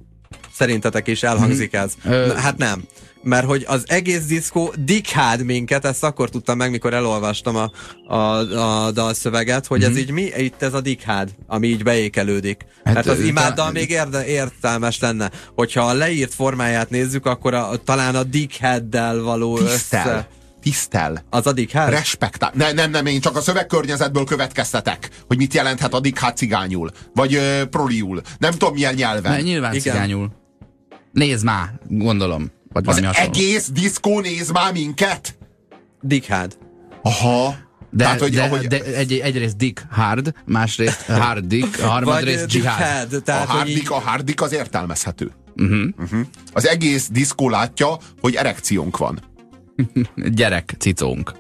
Speaker 1: szerintetek is elhangzik ez.
Speaker 2: Ö-
Speaker 1: Na, hát nem. Mert hogy az egész diszkó dikhád minket, ezt akkor tudtam meg, mikor elolvastam a, a, a dalszöveget, hogy ez így mi? Itt ez a dikhád, ami így beékelődik.
Speaker 2: Hát,
Speaker 1: Hát, az imáddal
Speaker 2: talán-
Speaker 1: még érde, értelmes lenne. Hogyha a leírt formáját nézzük, akkor a, talán a dikhaddel való
Speaker 3: Tisztel.
Speaker 1: össze...
Speaker 3: Tisztel.
Speaker 1: Az a dikhád?
Speaker 3: Respektál. Ne, nem, nem, én csak a szövegkörnyezetből következtetek, hogy mit jelenthet a dikhát cigányul, vagy ö, proliul. Nem tudom milyen nyelven.
Speaker 2: Mert nyilván
Speaker 1: Igen.
Speaker 2: cigányul. Nézd már, gondolom. Vagy
Speaker 3: Az
Speaker 2: hasonló.
Speaker 3: egész diszkó néz már minket?
Speaker 1: Dikhád.
Speaker 3: Aha.
Speaker 2: De,
Speaker 3: Tehát, hogy
Speaker 2: de,
Speaker 3: ahogy-
Speaker 2: de egy, egyrészt Dick Hard, másrészt Hard Dick, a harmadrészt Jihad.
Speaker 3: A
Speaker 1: Tehát, hogy
Speaker 3: hardik,
Speaker 1: így,
Speaker 3: a hardik az értelmezhető.
Speaker 2: Uh-huh.
Speaker 3: Uh-huh. Az egész diszkó látja, hogy erekciónk van. (laughs)
Speaker 2: Gyerek cicónk.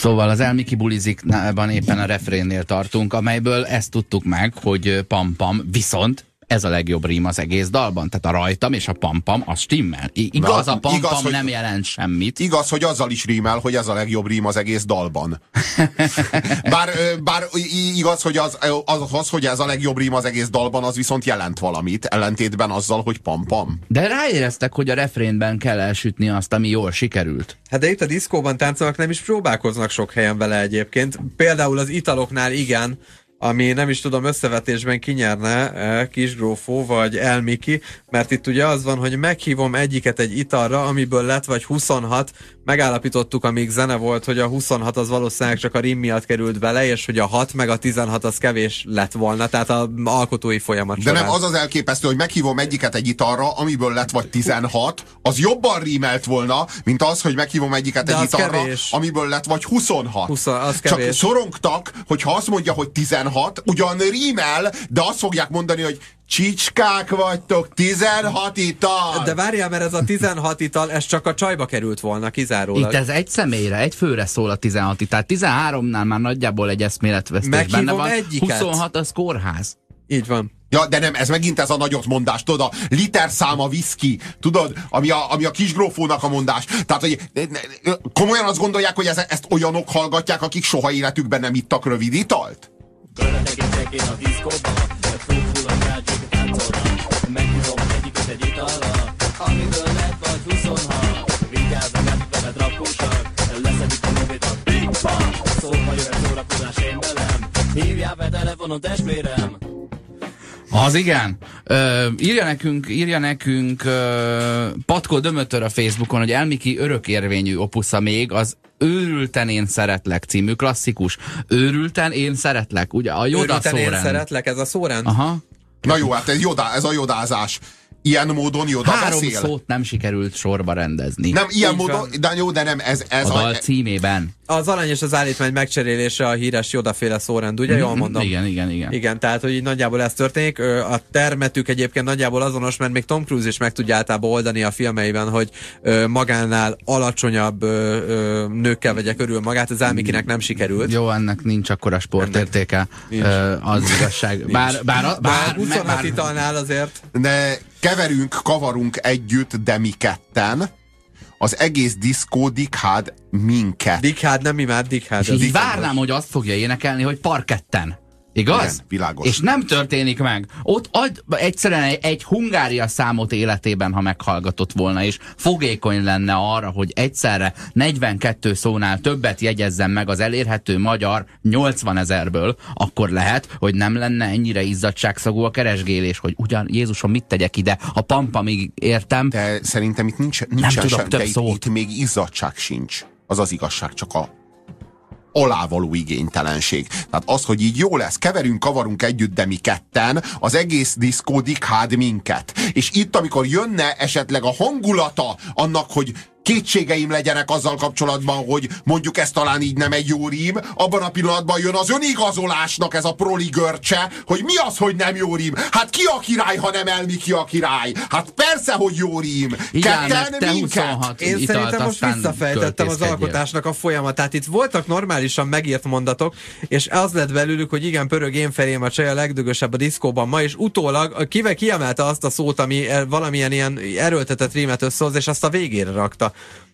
Speaker 2: Szóval az Elmiki buliziknában éppen a refrénnél tartunk, amelyből ezt tudtuk meg, hogy pam-pam, viszont ez a legjobb rím az egész dalban. Tehát a rajtam és a pam-pam, az stimmel. I- igaz,
Speaker 3: Na,
Speaker 2: a pam-pam
Speaker 3: igaz, hogy-
Speaker 2: nem jelent semmit.
Speaker 3: Igaz, hogy azzal is rímel, hogy ez a legjobb rím az egész dalban. (laughs) Bár, bár igaz, hogy az, az, az, hogy ez a legjobb rím az egész dalban, az viszont jelent valamit, ellentétben azzal, hogy pam-pam.
Speaker 2: De ráéreztek, hogy a refrénben kell elsütni azt, ami jól sikerült.
Speaker 1: Hát de itt a diszkóban táncolnak, nem is próbálkoznak sok helyen vele egyébként. Például az italoknál igen, ami nem is tudom összevetésben kinyerne eh, Kisgrófó vagy Elmiki, mert itt ugye az van, hogy meghívom egyiket egy italra, amiből lett vagy 26, megállapítottuk, amíg zene volt, hogy a 26 az valószínűleg csak a rim miatt került bele, és hogy a 6 meg a 16 az kevés lett volna, tehát a alkotói folyamat
Speaker 3: De
Speaker 1: során.
Speaker 3: nem az az elképesztő, hogy meghívom egyiket egy italra, amiből lett vagy 16, az jobban rímelt volna, mint az, hogy meghívom egyiket
Speaker 1: De
Speaker 3: egy italra,
Speaker 1: kevés.
Speaker 3: amiből lett vagy 26.
Speaker 1: 20, az
Speaker 3: Csak
Speaker 1: kevés.
Speaker 3: szorongtak, hogyha azt mondja, hogy 16, ugyan rímel, de azt fogják mondani, hogy csicskák vagytok, 16 ital!
Speaker 1: De várjál, mert ez a 16 ital, ez csak a csajba került volna kizárólag.
Speaker 2: Itt ez egy személyre, egy főre szól a 16 tehát 13-nál már nagyjából egy eszméletvesztés
Speaker 1: Meghívom
Speaker 2: benne van.
Speaker 1: egyiket.
Speaker 2: 26 az kórház.
Speaker 1: Így van.
Speaker 3: Ja, de nem, ez megint ez a nagyot mondás, tudod, a literszáma viszki, tudod, ami a, ami a kisgrófónak a mondás. Tehát, hogy komolyan azt gondolják, hogy ez, ezt olyanok hallgatják, akik soha életükben nem ittak rövid italt?
Speaker 6: Körbetekintek én a diszkóba. Fúful a rácsok táncolnak Meghívom egyiket egy italra Amiből lett vagy 26 Vigyázz, nem veled rakósak Leszedik a movét a Big Bang Szóval jöhet szórakozás én velem. Hívjál be telefonon testvérem
Speaker 2: Az igen. Ö, írja nekünk, írja nekünk ö, Patkó Dömötör a Facebookon, hogy Elmiki örökérvényű opusza még az Őrülten én szeretlek című klasszikus. Őrülten én szeretlek, ugye a Joda
Speaker 1: Örülten én
Speaker 2: szórend.
Speaker 1: szeretlek, ez a szórend.
Speaker 2: Aha.
Speaker 3: Na jó, hát ez, jodá, ez a jodázás. Ilyen módon joda
Speaker 2: Három
Speaker 3: beszél.
Speaker 2: szót nem sikerült sorba rendezni.
Speaker 3: Nem, ilyen
Speaker 1: Így
Speaker 3: módon,
Speaker 1: van.
Speaker 3: de jó, de nem, ez, ez
Speaker 2: a dal címében.
Speaker 1: Az arany és az állítmány megcserélése a híres Jodaféle szórend, ugye? Jól mondom.
Speaker 2: Igen, igen, igen.
Speaker 1: Igen, tehát hogy így nagyjából ez történik. A termetük egyébként nagyjából azonos, mert még Tom Cruise is meg tudja általában oldani a filmeiben, hogy magánál alacsonyabb nőkkel vegye körül magát, az Elmikinek nem sikerült.
Speaker 2: Jó, ennek nincs akkora sportértéke, az igazság. Bár, bár, bár,
Speaker 1: Bár
Speaker 2: bár,
Speaker 1: 26
Speaker 2: bár,
Speaker 1: italnál azért
Speaker 3: De keverünk, kavarunk együtt, de mi ketten. Az egész diszkó dikhád minket.
Speaker 1: Dikhád nem imád, Dikhád.
Speaker 2: és így várnám, hogy azt fogja énekelni, hogy parketten. Igaz?
Speaker 3: Igen, világos.
Speaker 2: És nem történik meg. Ott ad, egyszerűen egy, egy Hungária számot életében, ha meghallgatott volna, és fogékony lenne arra, hogy egyszerre 42 szónál többet jegyezzen meg az elérhető magyar 80 ezerből, akkor lehet, hogy nem lenne ennyire izzadságszagú a keresgélés, hogy ugyan Jézusom mit tegyek ide, a pampamig értem,
Speaker 3: De szerintem itt nincs, nincsen
Speaker 2: tudok
Speaker 3: sem,
Speaker 2: több
Speaker 3: de itt,
Speaker 2: szót.
Speaker 3: itt még izzadság sincs. Az az igazság, csak a alávaló igénytelenség. Tehát az, hogy így jó lesz, keverünk, kavarunk együtt, de mi ketten, az egész diszkó dikhád minket. És itt, amikor jönne esetleg a hangulata annak, hogy kétségeim legyenek azzal kapcsolatban, hogy mondjuk ez talán így nem egy jó rím, abban a pillanatban jön az önigazolásnak ez a proli görcse, hogy mi az, hogy nem jó rím? Hát ki a király, ha nem elmi ki a király? Hát persze, hogy jó rím.
Speaker 2: Igen,
Speaker 3: Ketten
Speaker 2: te
Speaker 3: minket.
Speaker 2: 26
Speaker 1: Én
Speaker 2: italt,
Speaker 1: szerintem most visszafejtettem az alkotásnak a folyamatát. Itt voltak normálisan megírt mondatok, és az lett belőlük, hogy igen, pörög én felém a csaj a legdögösebb a diszkóban ma, és utólag a kive kiemelte azt a szót, ami eh, valamilyen ilyen erőltetett rímet összehoz, és azt a végére rakta.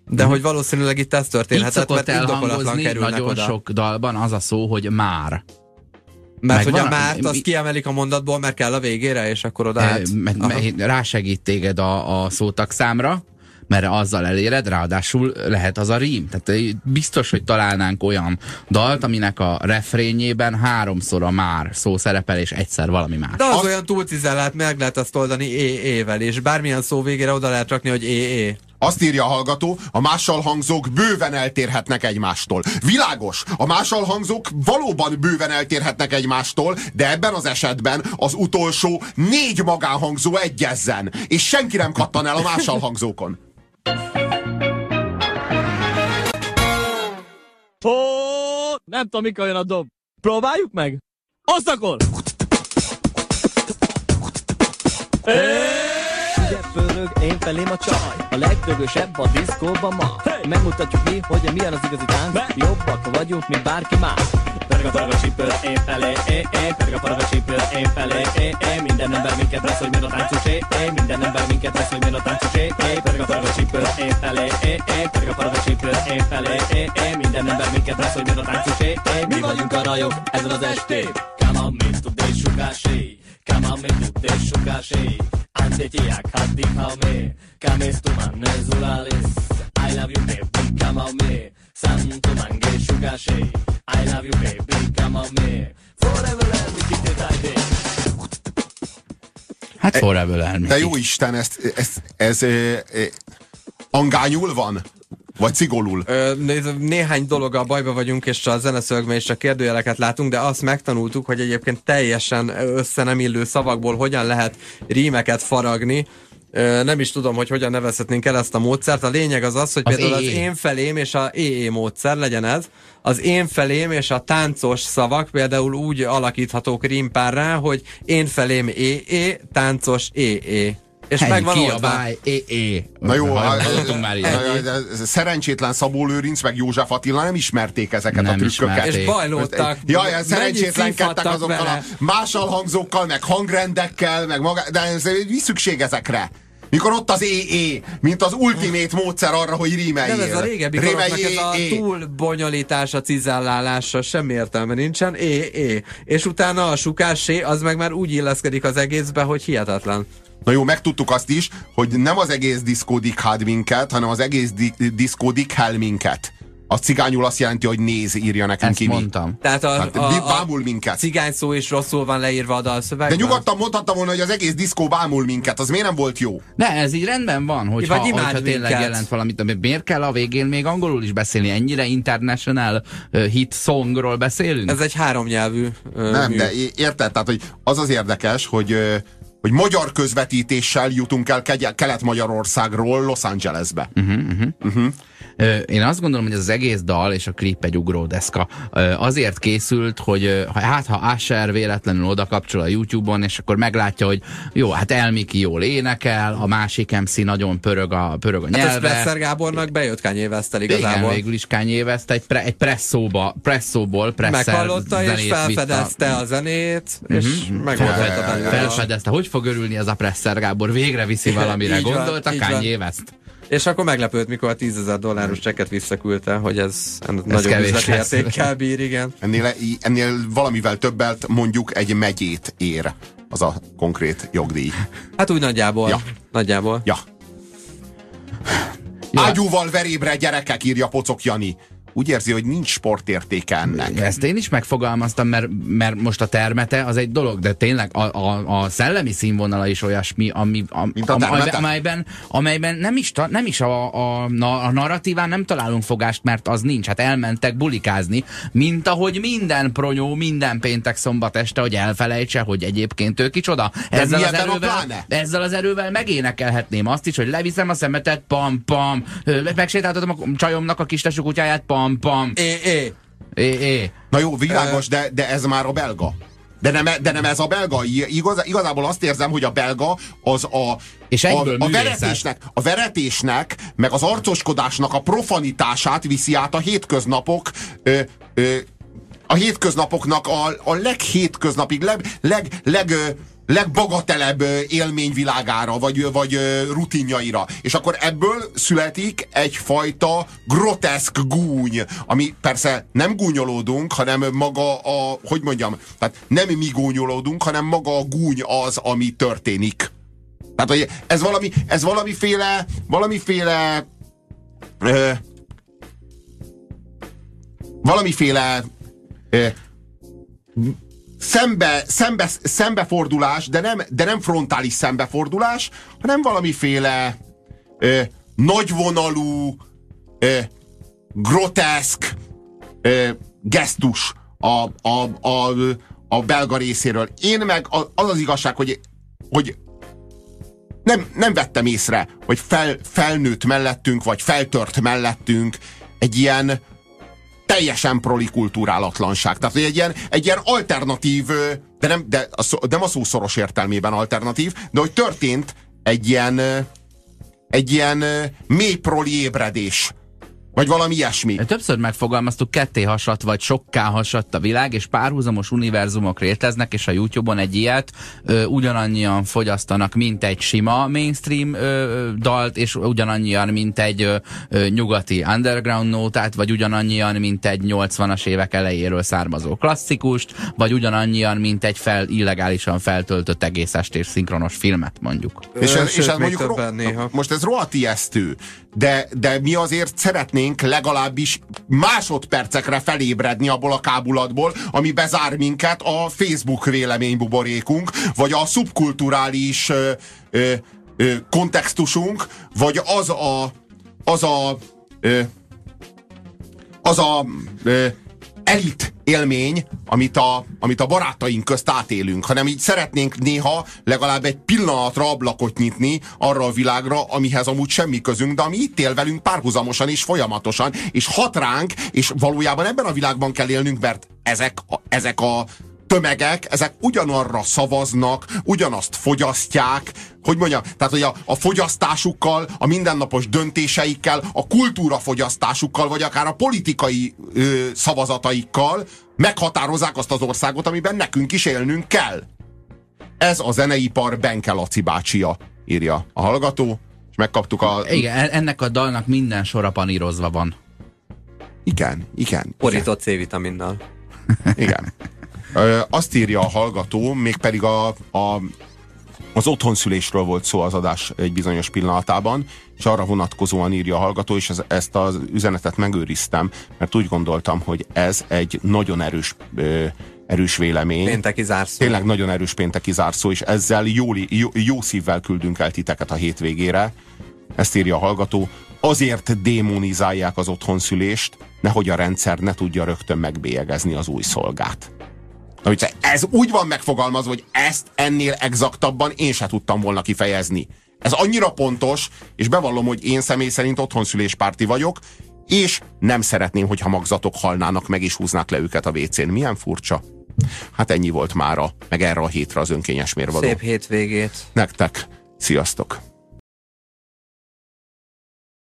Speaker 1: De hogy valószínűleg itt ez történhetett, mert indokolatlan kerülnek
Speaker 2: nagyon
Speaker 1: oda.
Speaker 2: sok dalban az a szó, hogy már.
Speaker 1: Mert
Speaker 2: Meg
Speaker 1: hogy a
Speaker 2: van-
Speaker 1: márt azt
Speaker 2: mi-
Speaker 1: kiemelik a mondatból, mert kell a végére, és akkor oda
Speaker 2: Eh, me- rásegít téged a, a szótagszámra, mert azzal eléred, ráadásul lehet az a rím. Tehát eh, biztos, hogy találnánk olyan dalt, aminek a refrényében háromszor a már szó szerepel, és egyszer valami más.
Speaker 1: De az
Speaker 3: Azt-
Speaker 1: olyan túlcizellált, meg lehet azt oldani é-ével, és bármilyen szó végére oda lehet rakni, hogy é-é.
Speaker 3: Azt írja a hallgató, a mással hangzók bőven eltérhetnek egymástól. Világos, a mással hangzók valóban bőven eltérhetnek egymástól, de ebben az esetben az utolsó négy magánhangzó egyezzen, és senki nem kattan el a mással hangzókon.
Speaker 4: Ó, nem tudom, mikor jön a dob. Próbáljuk meg? Azt akkor! Pörög én felém a csaj. A legdögösebb a diszkóban ma. Megmutatjuk mi, hogy milyen az igazi tánc. Jobbak vagyunk, mint bárki más. Pörög a pörög a csípőr én felé, é, é, Pörög a pörög a csípőr én felé, é, é, Minden ember minket vesz, hogy miért a táncos, é, é, Minden ember minket vesz, hogy miért a táncos, é, é, Pörög a pörög a csípőr én felé, é, é, Pörög a pörög a csípőr én felé, é, é, Minden ember minket vesz, hogy miért a táncos, é, é, Mi vagyunk a rajok ezen az estén Come on, mit tud és sugásé Come on, mit tud és sugásé Antetyák, haddig ha me Kamész tumán, ne zulalis. I love you baby, come on me Santumán, gé sugásé I love you baby, come on me Forever let me keep it like this
Speaker 2: Hát forever elmi.
Speaker 3: De jó Isten, ez, ez, ez, ez angányul van? Vagy cigolul?
Speaker 1: Ö, néhány dologgal bajba vagyunk, és a zeneszövegben is csak kérdőjeleket látunk, de azt megtanultuk, hogy egyébként teljesen össze nem illő szavakból hogyan lehet rímeket faragni. Nem is tudom, hogy hogyan nevezhetnénk el ezt a módszert. A lényeg az az, hogy
Speaker 2: Az
Speaker 1: például az
Speaker 2: EE.
Speaker 1: én felém és a EE módszer legyen ez. Az én felém és a táncos szavak például úgy alakíthatók rímpárrá, hogy én felém EE, táncos EE. És
Speaker 2: Hely,
Speaker 1: megvan
Speaker 2: kiabálj, é, é.
Speaker 3: Na jó, a-
Speaker 2: hallottunk már
Speaker 3: szerencsétlen Szabó Lőrinc meg József Attila nem ismerték ezeket
Speaker 2: Nem
Speaker 3: a trükköket.
Speaker 2: ismerték.
Speaker 1: És bajlódtak.
Speaker 3: Jaj,
Speaker 1: Mennyit
Speaker 3: szerencsétlenkedtek azokkal
Speaker 1: vele.
Speaker 3: a mással hangzókkal, meg hangrendekkel, meg maga, de ez, mi szükség ezekre? Mikor ott az EE, mint az ultimate módszer arra, hogy rímeljél.
Speaker 1: Nem, ez a régebbi
Speaker 3: Rémelj,
Speaker 1: ez a túl bonyolítása, cizellálása, semmi értelme nincsen, é, é. És utána a sukásé, az meg már úgy illeszkedik az egészbe, hogy hihetetlen.
Speaker 3: Na jó, megtudtuk azt is, hogy nem az egész diszkó dikhád minket, hanem az egész di- diszkó dikhel minket. A cigányul azt jelenti, hogy néz, írja nekünk
Speaker 2: Ezt
Speaker 3: Imi.
Speaker 2: mondtam.
Speaker 1: Tehát a,
Speaker 3: Hát,
Speaker 1: a,
Speaker 3: bámul minket.
Speaker 1: cigány szó is rosszul van leírva a
Speaker 3: De
Speaker 1: dalszövegben.
Speaker 3: nyugodtan mondhatta volna, hogy az egész diszkó bámul minket, az miért nem volt jó?
Speaker 2: De ez így rendben van, hogyha,
Speaker 1: Vagy imád
Speaker 2: hogyha tényleg
Speaker 1: minket.
Speaker 2: jelent valamit, ami miért kell a végén még angolul is beszélni? Ennyire international uh, hit songról beszélünk?
Speaker 1: Ez egy háromnyelvű ö,
Speaker 3: Nem,
Speaker 1: mű.
Speaker 3: de érted? Tehát, hogy az az érdekes, hogy, hogy magyar közvetítéssel jutunk el Kelet-Magyarországról Los Angelesbe.
Speaker 2: Ö, Én azt gondolom, hogy az egész dal és a klip egy ugródeszka azért készült, hogy hát ha Asher véletlenül oda kapcsol a YouTube-on, és akkor meglátja, hogy jó, hát Elmiki jól énekel, a másik MC nagyon pörög a, pörög a
Speaker 1: Hát
Speaker 2: nyelve.
Speaker 1: Presser Gábornak bejött Kanye West-tel
Speaker 2: Igen,
Speaker 1: igazából.
Speaker 2: végül is Kanye West egy, pre, egy presszóba, presszóból presszer
Speaker 1: Meghallotta és felfedezte a zenét, és
Speaker 2: Felfed,
Speaker 1: belőle.
Speaker 2: felfedezte. Hogy fog örülni ez a Presser Gábor? Végre viszi valamire.
Speaker 1: így van,
Speaker 2: Gondolt a
Speaker 1: így van.
Speaker 2: Kanye West?
Speaker 1: És akkor meglepődt, mikor a 10 ezer dolláros csekket visszaküldte, hogy ez, ez nagyobb
Speaker 2: kevés
Speaker 1: üzleti értékkel bír, igen.
Speaker 3: Ennél, ennél valamivel többet mondjuk egy megyét ér az a konkrét jogdíj.
Speaker 1: Hát úgy nagyjából.
Speaker 3: Ja.
Speaker 1: Nagyjából.
Speaker 3: Ja. Ágyúval verébre gyerekek, írja Pocok Jani. Úgy érzi, hogy nincs sportértéke ennek.
Speaker 2: Ezt én is megfogalmaztam, mert, mert most a termete az egy dolog, de tényleg a, a, a szellemi színvonala is olyasmi, ami, a,
Speaker 3: Mint a
Speaker 2: am- amelyben, amelyben nem is, ta, nem is a, a, a narratíván nem találunk fogást, mert az nincs. Hát elmentek bulikázni, mint ahogy minden pronyó, minden péntek szombat este, hogy elfelejtse, hogy egyébként ő kicsoda. Ezzel az, erővel, ezzel az erővel megénekelhetném azt is, hogy leviszem a szemetet, pam, pam, megsétáltatom a csajomnak a kis kutyáját, pam, pam,
Speaker 1: É, é.
Speaker 2: é, é.
Speaker 3: Na jó, világos, de, de ez már a belga. De nem, de nem ez a belga. Igaz, igazából azt érzem, hogy a belga az a,
Speaker 2: És
Speaker 3: a, a, veretésnek, a veretésnek, meg az arcoskodásnak a profanitását viszi át a hétköznapok ö, ö, a hétköznapoknak a, a leghétköznapig, leg, leg, leg, ö, legbagatelebb élményvilágára, vagy, vagy rutinjaira. És akkor ebből születik egyfajta groteszk gúny, ami persze nem gúnyolódunk, hanem maga a, hogy mondjam, tehát nem mi gúnyolódunk, hanem maga a gúny az, ami történik. Tehát, hogy ez valami, ez valamiféle, valamiféle ö, valamiféle ö, szembe, szembe, szembefordulás, de nem, de nem frontális szembefordulás, hanem valamiféle ö, nagyvonalú, ö, groteszk ö, gesztus a, a, a, a belga részéről. Én meg az az igazság, hogy, hogy nem, nem vettem észre, hogy fel, felnőtt mellettünk, vagy feltört mellettünk egy ilyen teljesen proli kulturálatlanság. Tehát, hogy egy ilyen, egy ilyen alternatív, de nem, de a nem a szó szoros értelmében alternatív, de hogy történt egy ilyen, egy ilyen mély proli ébredés. Vagy valami ilyesmi.
Speaker 2: Többször megfogalmaztuk, ketté hasadt, vagy sokká hasadt a világ, és párhuzamos univerzumok léteznek, és a YouTube-on egy ilyet ö, ugyanannyian fogyasztanak, mint egy sima mainstream ö, dalt, és ugyanannyian, mint egy ö, ö, nyugati underground nótát, vagy ugyanannyian, mint egy 80-as évek elejéről származó klasszikust, vagy ugyanannyian, mint egy fel, illegálisan feltöltött egész estés szinkronos filmet, mondjuk.
Speaker 3: És
Speaker 1: Ö,
Speaker 3: ez, és ez mondjuk ro-
Speaker 1: néha.
Speaker 3: most ez rohadt ijesztő, de, de mi azért szeretnénk legalábbis másodpercekre felébredni abból a kábulatból, ami bezár minket a Facebook véleménybuborékunk, vagy a szubkulturális ö, ö, ö, kontextusunk, vagy az a az a ö, az a ö, elit élmény, amit a, amit a barátaink közt átélünk, hanem így szeretnénk néha legalább egy pillanatra ablakot nyitni arra a világra, amihez amúgy semmi közünk, de ami itt él velünk párhuzamosan és folyamatosan, és hat ránk, és valójában ebben a világban kell élnünk, mert ezek a, ezek a tömegek, ezek ugyanarra szavaznak, ugyanazt fogyasztják, hogy mondjam, tehát hogy a, a fogyasztásukkal, a mindennapos döntéseikkel, a kultúra fogyasztásukkal, vagy akár a politikai ö, szavazataikkal meghatározzák azt az országot, amiben nekünk is élnünk kell. Ez a zeneipar Benke Laci bácsia, írja a hallgató, és megkaptuk a...
Speaker 2: Igen, ennek a dalnak minden sora panírozva van.
Speaker 3: Igen, igen. igen.
Speaker 1: Borított C-vitaminnal.
Speaker 3: Igen. Azt írja a hallgató, mégpedig a, a, az otthonszülésről volt szó az adás egy bizonyos pillanatában, és arra vonatkozóan írja a hallgató, és ez, ezt az üzenetet megőriztem, mert úgy gondoltam, hogy ez egy nagyon erős, ö, erős vélemény.
Speaker 1: Pénteki zárszó.
Speaker 3: Tényleg nagyon erős pénteki zárszó, és ezzel jó, jó, jó szívvel küldünk el titeket a hétvégére. Ezt írja a hallgató. Azért démonizálják az otthonszülést, nehogy a rendszer ne tudja rögtön megbélyegezni az új szolgát. Na, hogy ez úgy van megfogalmazva, hogy ezt ennél exaktabban én se tudtam volna kifejezni. Ez annyira pontos, és bevallom, hogy én személy szerint otthonszüléspárti vagyok, és nem szeretném, hogyha magzatok halnának meg és húznák le őket a WC-n. Milyen furcsa. Hát ennyi volt mára, meg erre a hétre az önkényes mérvadó.
Speaker 1: Szép hétvégét.
Speaker 3: Nektek. Sziasztok!